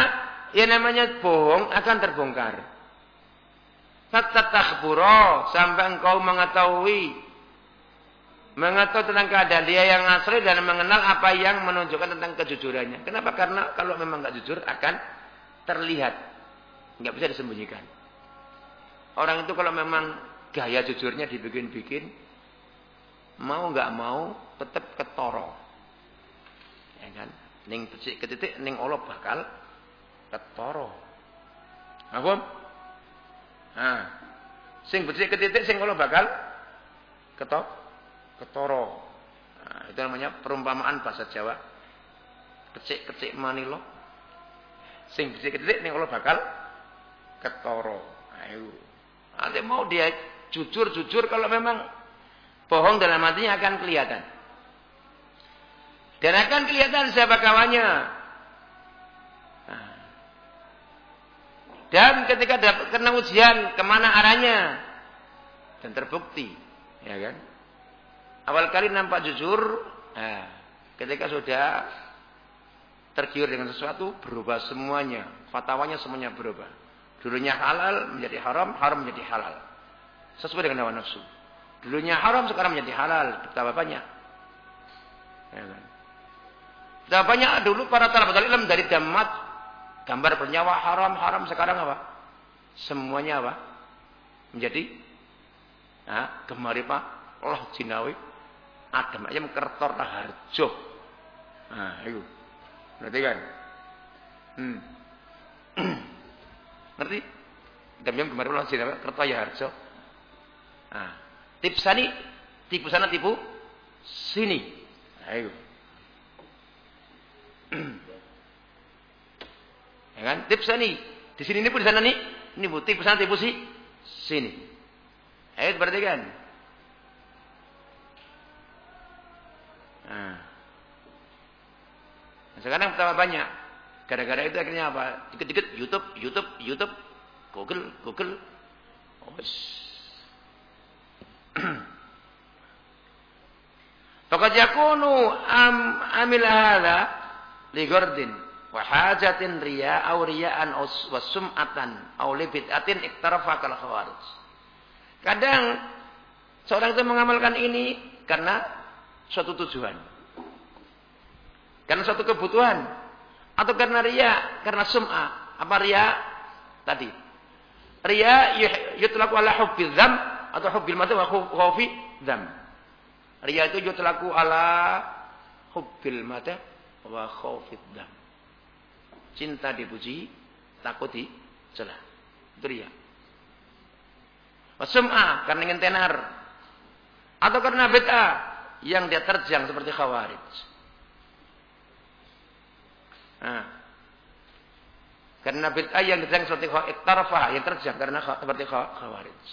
[SPEAKER 1] yang namanya bohong akan terbongkar. Tatakburo sampai engkau mengetahui mengetahui tentang keadaan dia yang asli dan mengenal apa yang menunjukkan tentang kejujurannya. Kenapa? Karena kalau memang nggak jujur akan terlihat, nggak bisa disembunyikan. Orang itu kalau memang gaya jujurnya dibikin-bikin, mau nggak mau tetap ketoro. Ya kan? Ning becik ke titik, ning Allah bakal ketoro. Apa? Nah, sing becik ke titik, sing Allah bakal ketok, ketoro. Nah, itu namanya perumpamaan bahasa Jawa. Kecik-kecik manilo. Sing becik ke titik, ning Allah bakal ketoro. Ayo. Nanti mau dia jujur-jujur kalau memang bohong dalam hatinya akan kelihatan. Dan akan kelihatan siapa kawannya. Nah. Dan ketika dapat kena ujian, ke mana arahnya? Dan terbukti. Ya kan? Awal kali nampak jujur, nah, ketika sudah tergiur dengan sesuatu, berubah semuanya. Fatwanya semuanya berubah. Dulunya halal menjadi haram, haram menjadi halal. Sesuai dengan hawa nafsu. Dulunya haram, sekarang menjadi halal. Betapa banyak. Ya kan? Betapa banyak dulu para talabat ilm dari damat, gambar bernyawa haram, haram. Sekarang apa? Semuanya apa? Menjadi nah, gemari pak Allah jinawi Adam ayam kertor harjo. Nah, itu. Berarti kan? Hmm. *clears throat* Ngerti? Damiam kemarin ulang sini Kertaya Harjo. Nah, tips sani, tipu sana tipu sini. Ayo. ya kan? Tips sani. Di sini nipu di sana nih, nipu tipu sana tipu si sini. Ayo berarti kan? Nah. Sekarang pertama banyak Gara-gara itu akhirnya apa? Dikit-dikit YouTube, YouTube, YouTube, Google, Google. Oh, Fakat *clears throat* yakunu am amil hadha li gordin wa hajatin riya aw riya'an wa sum'atan aw li bid'atin iktarafa khawarij. Kadang seorang itu mengamalkan ini karena suatu tujuan. Karena suatu kebutuhan. Atau karena ria, karena sum'ah. Apa ria? Tadi. Ria yutlaku ala hubbil dham atau hubbil mati wa dham. Ria itu yutlaku ala hubbil mata wa khawfi dham. Cinta dipuji, takut celah. Itu ria. Sum'ah karena ingin tenar. Atau karena bid'ah yang dia terjang seperti khawarij. Karena bid'ah yang terjang seperti tarafah yang terjang karena seperti khawarij.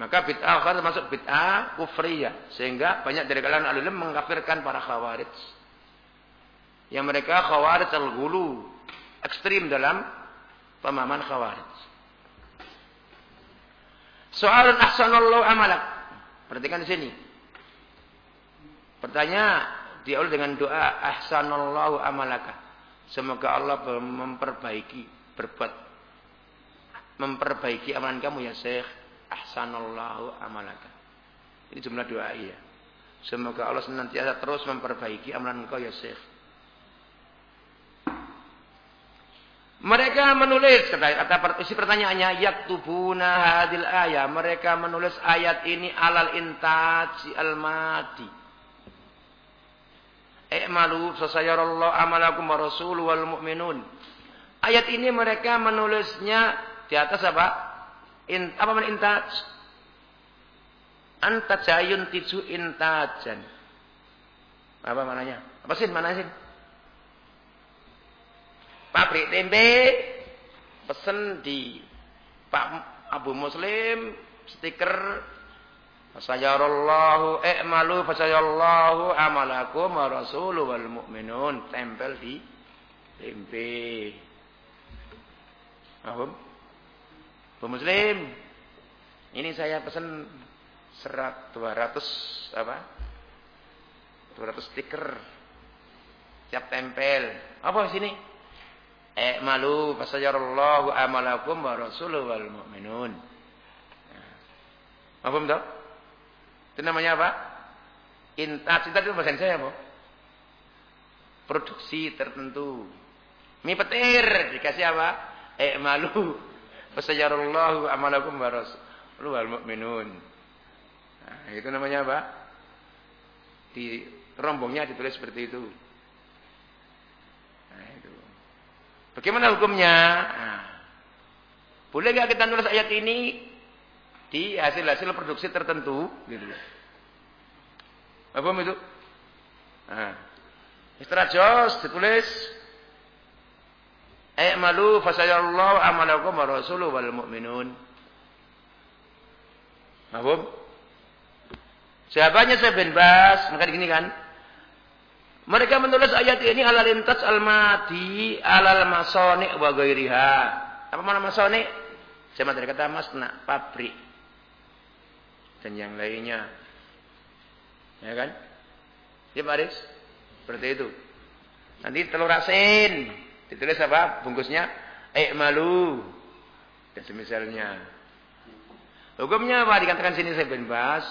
[SPEAKER 1] Maka bid'ah khawarij termasuk bid'ah kufriyah. Sehingga banyak dari kalangan alim mengkafirkan para khawarij. Yang mereka khawarij al-gulu. Ekstrim dalam pemahaman khawarij. Soalan ahsanallahu amalak. Perhatikan di sini. Pertanyaan, diawali dengan doa ahsanallahu amalaka. Semoga Allah memperbaiki berbuat memperbaiki amalan kamu ya Syekh. Ahsanallahu amalaka. Ini jumlah doa ya. Semoga Allah senantiasa terus memperbaiki amalan engkau ya Syekh. Mereka menulis kata, kata isi pertanyaannya yaktubuna hadil ayat. Mereka menulis ayat ini alal intaji al madi Eh i'malu fasayarallahu amalakum wa rasuluhu wal mu'minun. Ayat ini mereka menulisnya di atas apa? In, apa mana intaj? Antajayun tiju intajan. Apa mananya? Apa sih mana sih? Pabrik tempe pesen di Pak Abu Muslim stiker Fasayarallahu i'malu fasayarallahu amalakum wa rasuluhu wal mu'minun tempel di tempe. Paham? Bu Muslim. Ini saya pesan serat 200 apa? 200 stiker. Siap tempel. Apa sini? I'malu fasayarallahu amalakum wa rasuluhu wal mu'minun. Paham tak? Itu namanya apa? Intas itu bahasa saya apa? Produksi tertentu. Mie petir. Dikasih apa? Eh malu. Fasajarallahu amalakum baros. Lu al mu'minun. Nah, itu namanya apa? Di rombongnya ditulis seperti itu. Nah, itu. Bagaimana hukumnya? Nah, boleh nggak kita nulis ayat ini di hasil-hasil produksi tertentu gitu Apa itu? Nah. Istilah jos ditulis I'malu fasayallahu amalakum wa rasuluhu wal mu'minun. Apa? Sahabatnya saya bin Bas, maka gini kan. Mereka menulis ayat ini ala lintas al-madi alal masoni wa ghairiha. Apa mana masoni? Saya materi kata masna, pabrik dan yang lainnya. Ya kan? Ya Pak Aris? Seperti itu. Nanti telur asin. Ditulis apa? Bungkusnya. Eh malu. Dan semisalnya. Hukumnya apa? Dikatakan sini saya bebas.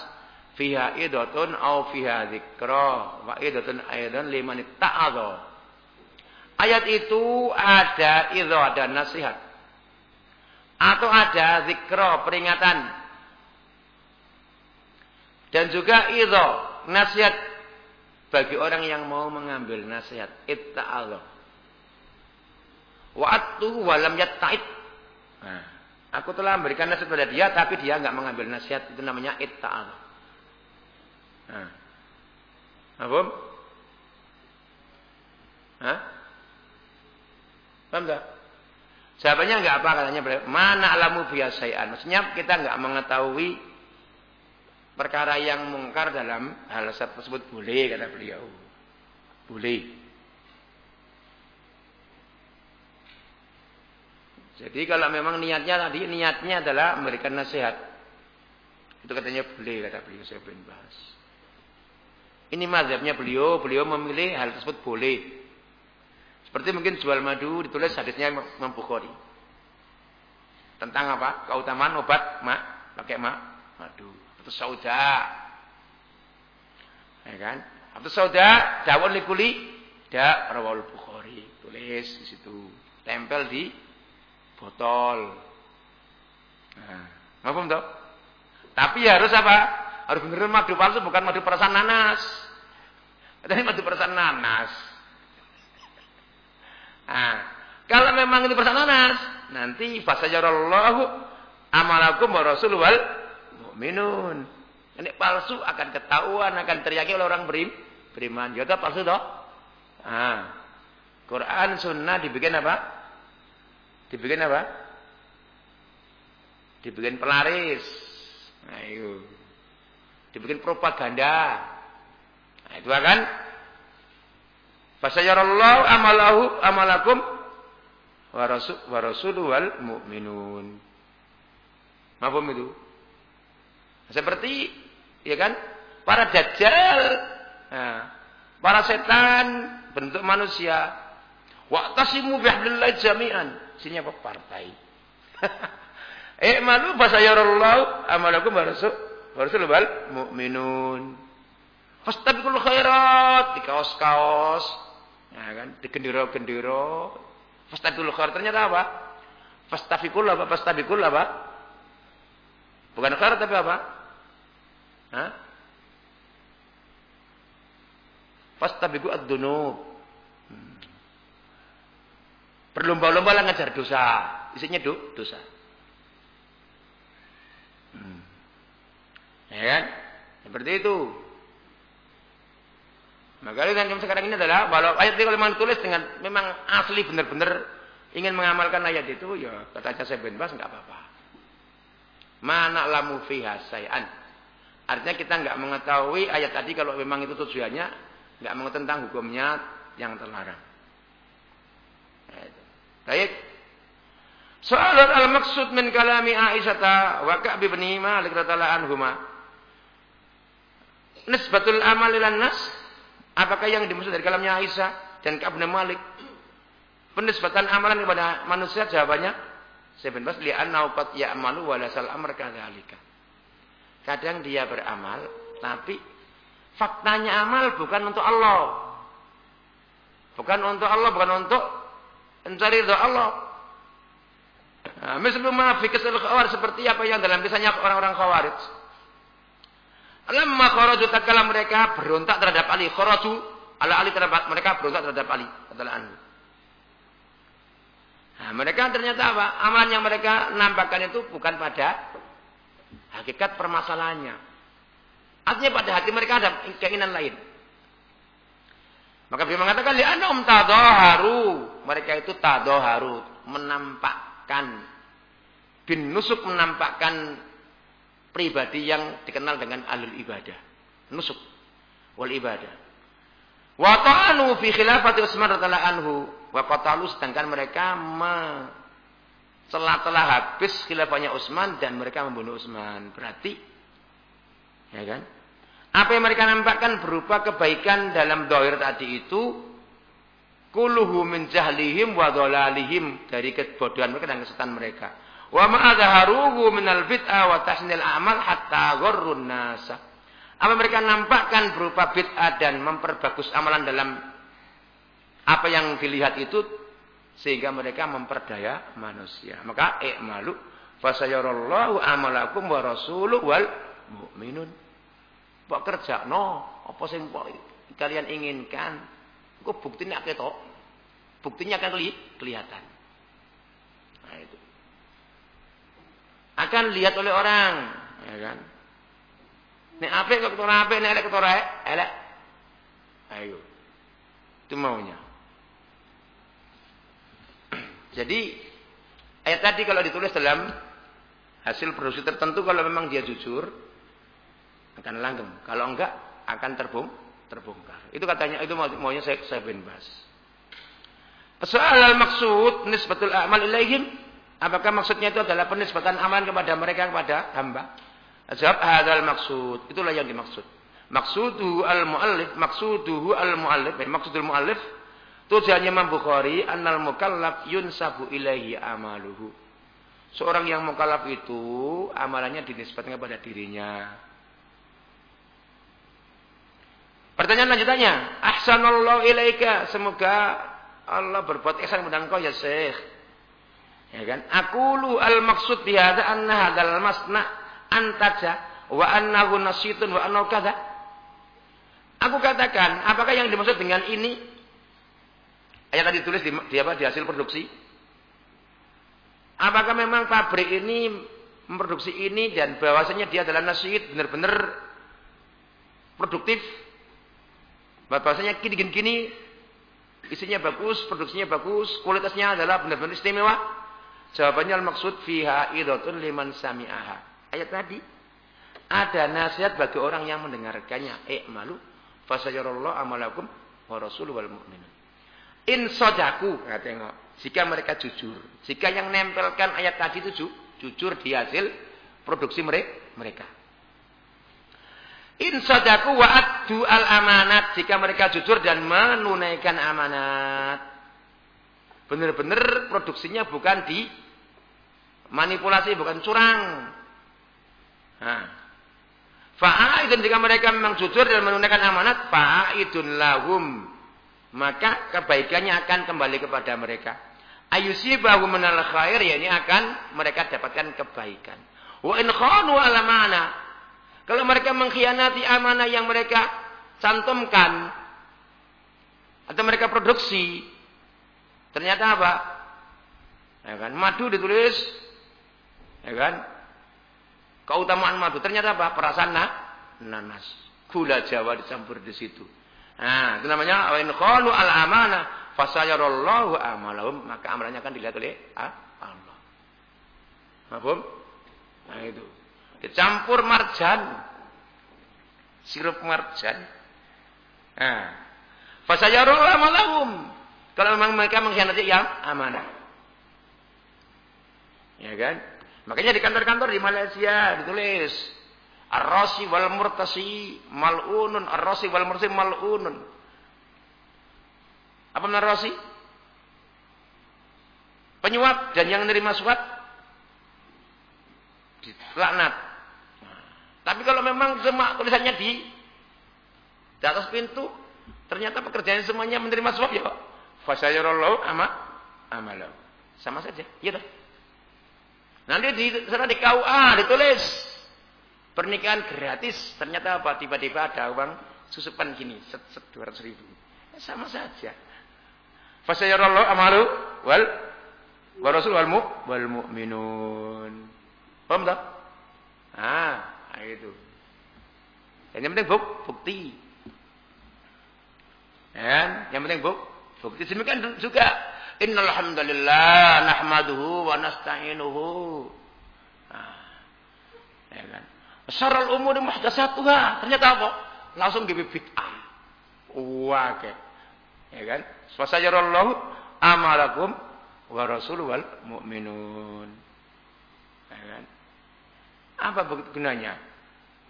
[SPEAKER 1] Fiha idotun au fiha zikro. Wa idotun aydan liman ta'adho. Ayat itu ada idho, ada nasihat. Atau ada zikro, peringatan dan juga itu nasihat bagi orang yang mau mengambil nasihat. Allah. Wa'atuhu walam yatta'id. Nah, aku telah memberikan nasihat pada dia tapi dia enggak mengambil nasihat. Itu namanya itta'allah. Nah. Apa? Hah? Paham tak? Jawabannya enggak apa katanya. Mana alamu biasaan. Maksudnya kita enggak mengetahui perkara yang mungkar dalam hal tersebut boleh kata beliau. Boleh. Jadi kalau memang niatnya tadi niatnya adalah memberikan nasihat. Itu katanya boleh kata beliau saya belum bahas. Ini mazhabnya beliau, beliau memilih hal tersebut boleh. Seperti mungkin jual madu ditulis hadisnya Imam. Tentang apa? Keutamaan obat mak, pakai mak, madu atau sauda. Ya kan? Atau sauda dawon likuli da rawal Bukhari. Tulis di situ. Tempel di botol. Nah, paham toh? Tapi harus apa? Harus benar madu palsu bukan madu perasaan nanas. Tadi madu perasaan nanas. Nah, kalau memang itu perasaan nanas, nanti fasajarallahu amalakum wa rasul wal mu'minun. Ini palsu akan ketahuan, akan teriaki oleh orang berim, beriman. Jodoh palsu toh? Ah. Quran sunnah dibikin apa? Dibikin apa? Dibikin pelaris. Nah, itu. Dibikin propaganda. Nah, itu akan Fasayarallahu amalahu amalakum wa rasul wa rasuluhu wal. Mahfum itu? Seperti ya kan? Para dajjal, nah, para setan bentuk manusia. Wa'tasimu bihablillah jami'an. Sini apa? Partai. *laughs* eh malu fasayarallahu amalakum barasu barasul bal mu'minun. Fastabiqul khairat di kaos-kaos. Ya kan? Di gendera-gendera. Fastabiqul khairat ternyata apa? Fastabiqul apa? Fastabiqul apa? Bukan khairat tapi apa? Hah? Fastabiqu ad-dunub. Berlomba-lomba lah ngejar dosa. Isinya do, dosa. Hmm. Ya kan? Seperti itu. Maka yang sekarang ini adalah kalau ayat ini kalau memang ditulis dengan memang asli benar-benar ingin mengamalkan ayat itu ya kata saya bin Bas nggak apa-apa. Mana lamu fiha sayan. Artinya kita nggak mengetahui ayat tadi kalau memang itu tujuannya nggak mengetahui tentang hukumnya yang terlarang. Baik. Soal al-maksud min kalami Aisyah wa Ka'b bin Malik radhiyallahu anhuma. Nisbatul amal nas Apakah yang dimaksud dari kalamnya Aisyah dan bin Malik? Penisbatan amalan kepada manusia jawabannya saya bin Bas qad ya'malu wa lasal amr kadzalika. Kadang dia beramal tapi faktanya amal bukan untuk Allah. Bukan untuk Allah, bukan untuk mencari ridha Allah. Nah, misalnya fi kisah khawar seperti apa yang dalam kisahnya orang-orang khawarij. Lamma kharaju tatkala mereka berontak terhadap Ali, kharaju ala Ali terhadap mereka berontak terhadap Ali, kata anhu. Nah, mereka ternyata apa? Amalan yang mereka nampakkan itu bukan pada hakikat permasalahannya. Artinya pada hati mereka ada keinginan lain. Maka dia mengatakan li'anna um tadoharu. Mereka itu tadoharu. Menampakkan. Bin nusuk menampakkan pribadi yang dikenal dengan alul ibadah. Nusuk wal ibadah. Wa ta'anu fi khilafati Utsman radhiyallahu anhu wa qatalu sedangkan mereka me telah-telah habis khilafahnya Utsman dan mereka membunuh Utsman. Berarti ya kan? Apa yang mereka nampakkan berupa kebaikan dalam dohir tadi itu kuluhu min jahlihim wa dhalalihim dari kebodohan mereka dan kesesatan mereka. Wa ma'adharuhu minal bid'ah wa tasnil amal hatta gharrun nasa. Apa mereka nampakkan berupa bid'ah dan memperbagus amalan dalam apa yang dilihat itu sehingga mereka memperdaya manusia. Maka i'malu fasayarallahu amalakum wa rasuluhu wal mu'minun. Pak kerja no, apa sing kalian inginkan? Kok buktinya ketok? Buktinya akan kelihatan. Nah itu akan lihat oleh orang, ya kan? Nek apik kok ketora apik, nek elek ketora elek. Ayo. Itu maunya. Jadi ayat tadi kalau ditulis dalam hasil produksi tertentu kalau memang dia jujur akan langgeng. Kalau enggak akan terbong terbongkar. Itu katanya itu maunya saya saya bin Bas. Soal al-maksud nisbatul a'mal ilaihim Apakah maksudnya itu adalah penisbatan amalan kepada mereka kepada hamba? Jawab hadal maksud. Itulah yang dimaksud. Maksuduhu al-muallif, maksuduhu al-muallif, eh, maksudul muallif tujuannya Imam Bukhari annal mukallaf yunsabu ilaihi amaluhu. Seorang yang mukallaf itu amalannya dinisbatkan kepada dirinya. Pertanyaan lanjutannya, ahsanallahu ilaika, semoga Allah berbuat ihsan kepada engkau ya Syekh. Ya kan? Aqulu al maksud bihadza anna hadzal masna antaja wa annahu nasitun wa annahu kadza. Aku katakan, apakah yang dimaksud dengan ini? Ayat tadi tulis di, di apa? Di hasil produksi. Apakah memang pabrik ini memproduksi ini dan bahwasanya dia adalah nasyid benar-benar produktif? Bahwasanya gini-gini isinya bagus, produksinya bagus, kualitasnya adalah benar-benar istimewa. Jawabannya al-maksud fiha idatun liman sami'aha. Ayat tadi. Ada nasihat bagi orang yang mendengarkannya. I'malu fasayarallahu amalakum wa wal. In sodaku. Nah, tengok. Jika mereka jujur. Jika yang nempelkan ayat tadi itu jujur di hasil produksi mereka. In sodaku wa addu al amanat. Jika mereka jujur dan menunaikan amanat. Benar-benar produksinya bukan di Manipulasi bukan curang. Nah. Fa'aidun jika mereka memang jujur dan menunaikan amanat, fa'aidun lahum. Maka kebaikannya akan kembali kepada mereka. Ayusibahu menal khair, ya ini akan mereka dapatkan kebaikan. Wa in khanu ala mana. Kalau mereka mengkhianati amanah yang mereka cantumkan, Atau mereka produksi. Ternyata apa? Ya kan? Madu ditulis. Ya kan? Keutamaan madu. Ternyata apa? Perasaan nanas. Gula Jawa dicampur di situ. Nah, itu namanya wa in qalu al amanah fasayarallahu amalahum maka amalannya akan dilihat oleh Allah. Mahfum? Nah itu. Dicampur marjan. Sirup marjan. Nah. Fasayarallahu amalahum. Kalau memang mereka mengkhianati yang amanah. Ya kan? Makanya di kantor-kantor di Malaysia ditulis Ar-rasi wal murtasi mal'unun ar-rasi wal murtasi mal'unun. Apa narasi? Penyuap dan yang menerima suap dilaknat. Tapi kalau memang semua tulisannya di di atas pintu, ternyata pekerjaan semuanya menerima suap ya, fasayarallahu ama amalau. Sama saja, iya dah. Nanti di sana di KUA ditulis pernikahan gratis. Ternyata apa? Tiba-tiba ada uang susupan gini, set set dua ratus ribu. Ya, sama saja. Fasayarallahu amalu wal wa rasul wal mu wal mu'minun. Paham tak? Ah, itu. Dan yang penting buk, bukti. Dan yang penting buk, bukti. Demikian juga innal hamdalillah nahmaduhu wa nasta'inuhu. Nah, ya kan? Syarul umur muhdatsatuha. Ternyata apa? Langsung gibi bid'ah. Wah, kayak. Ya kan? Fasajarallahu amalakum wa rasul wal mu'minun. Ya kan? Apa gunanya?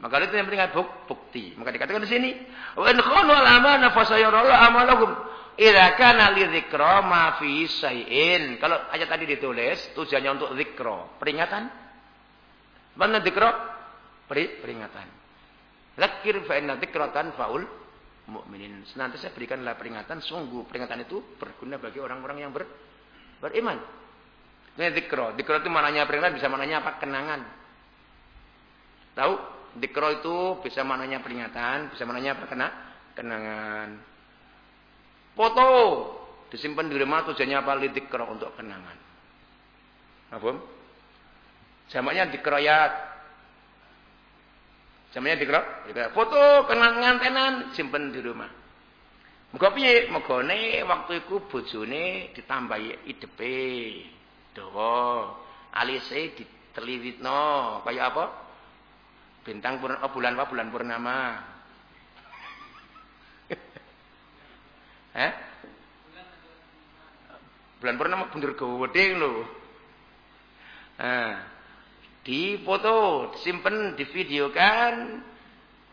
[SPEAKER 1] Maka itu yang penting bukti. Maka dikatakan di sini, wa in khanu al amana amalakum idza kana li dzikra ma fi syai'in. Kalau ayat tadi ditulis tujuannya untuk zikra, peringatan. Mana dzikra? Peringatan. Zakir fa inna dzikratan faul mukminin. Senantiasa berikanlah peringatan, sungguh peringatan itu berguna bagi orang-orang yang ber, beriman. Ini dikro. Dikro itu mananya peringatan, bisa mananya apa? Kenangan. Tahu? Dikro itu bisa mananya peringatan, bisa mananya apa? Kena, kenangan. Foto disimpan di rumah tujuannya apa? Dikro untuk kenangan. Apa? Jamaknya dikroyat. Samanya dikira, foto kenangan tenan simpen di rumah. Muga piye? Megane waktu iku bojone ditambahi idepe. Dawa. Alise diteliwitno kaya apa? Bintang purna, oh, bulan apa? Bulan purnama. *laughs* Eh? Bulan purnama bundur gede lho. Nah, di foto, disimpan, divideokan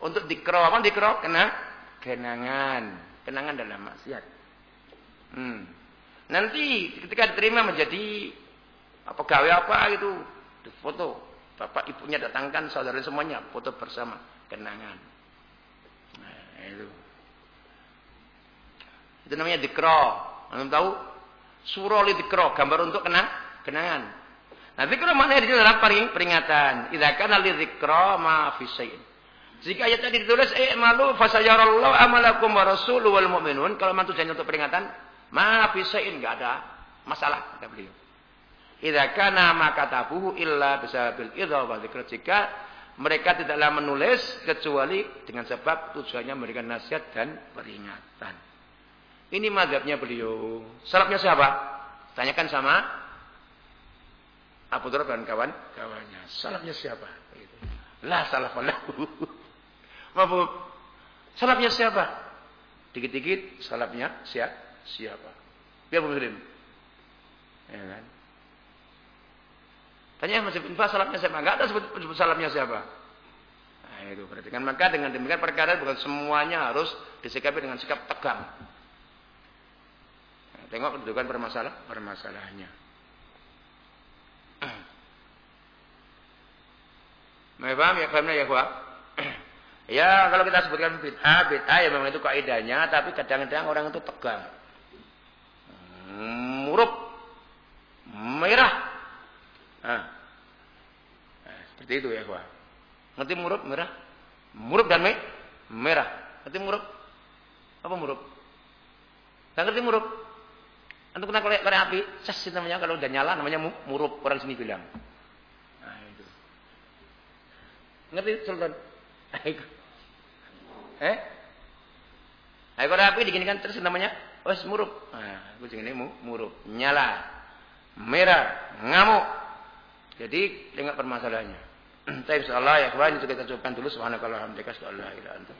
[SPEAKER 1] untuk dikro apa dikro kena kenangan, kenangan dalam maksiat. Hmm. Nanti ketika diterima menjadi apa gawe apa gitu, di foto, bapak ibunya datangkan saudara semuanya foto bersama kenangan. Nah, itu. Itu namanya dikro. Anda tahu? Suroli dikro, gambar untuk kenang, kenangan. Nah, zikra maknanya di dalam peringatan. Idza kana li dzikra ma fi Jika ayat tadi ditulis i'malu fasayarallahu amalakum wa rasulu wal mu'minun, kalau mantu janji untuk peringatan, ma fi enggak ada masalah kata beliau. Idza kana ma katabuhu illa bisabil idza wa dzikra. Jika mereka tidaklah menulis kecuali dengan sebab tujuannya memberikan nasihat dan peringatan. Ini mazhabnya beliau. Salafnya siapa? Tanyakan sama Abu Dhar dan kawan-kawannya. Salafnya siapa? Gitu. Lah salaf lahu. *laughs* Mabuk. Salafnya siapa? Dikit-dikit salafnya siapa? Siapa? Biar muslim. Ya kan? Tanya masih infak salafnya siapa? Enggak ada sebut, sebut salafnya siapa. Nah, itu berarti kan maka dengan demikian perkara bukan semuanya harus disikapi dengan sikap tegang. Nah, tengok kedudukan permasalahan permasalahannya. Paham ya? Pahamnya ya, Pak? *clears throat* ya, kalau kita sebutkan bid'ah, bid'ah ya memang itu kaidahnya, tapi kadang-kadang orang itu tegang. Murup, merah. Nah. nah seperti itu ya, Pak. Ngerti murup, merah? Murup dan me merah. Ngerti murup? Apa murup? Gak ngerti murup. Untuk kena korek api, ses namanya kalau udah nyala namanya murup orang sini bilang. Nah, itu. Ngerti Sultan? eh? Ayo korek api diginikan terus namanya oh murup. Nah, aku ini murup, nyala, merah, ngamuk. Jadi tengok permasalahannya. *clears throat* Tapi insyaallah ya kawan itu kita cukupkan dulu subhanakallah hamdika la ilaha illa anta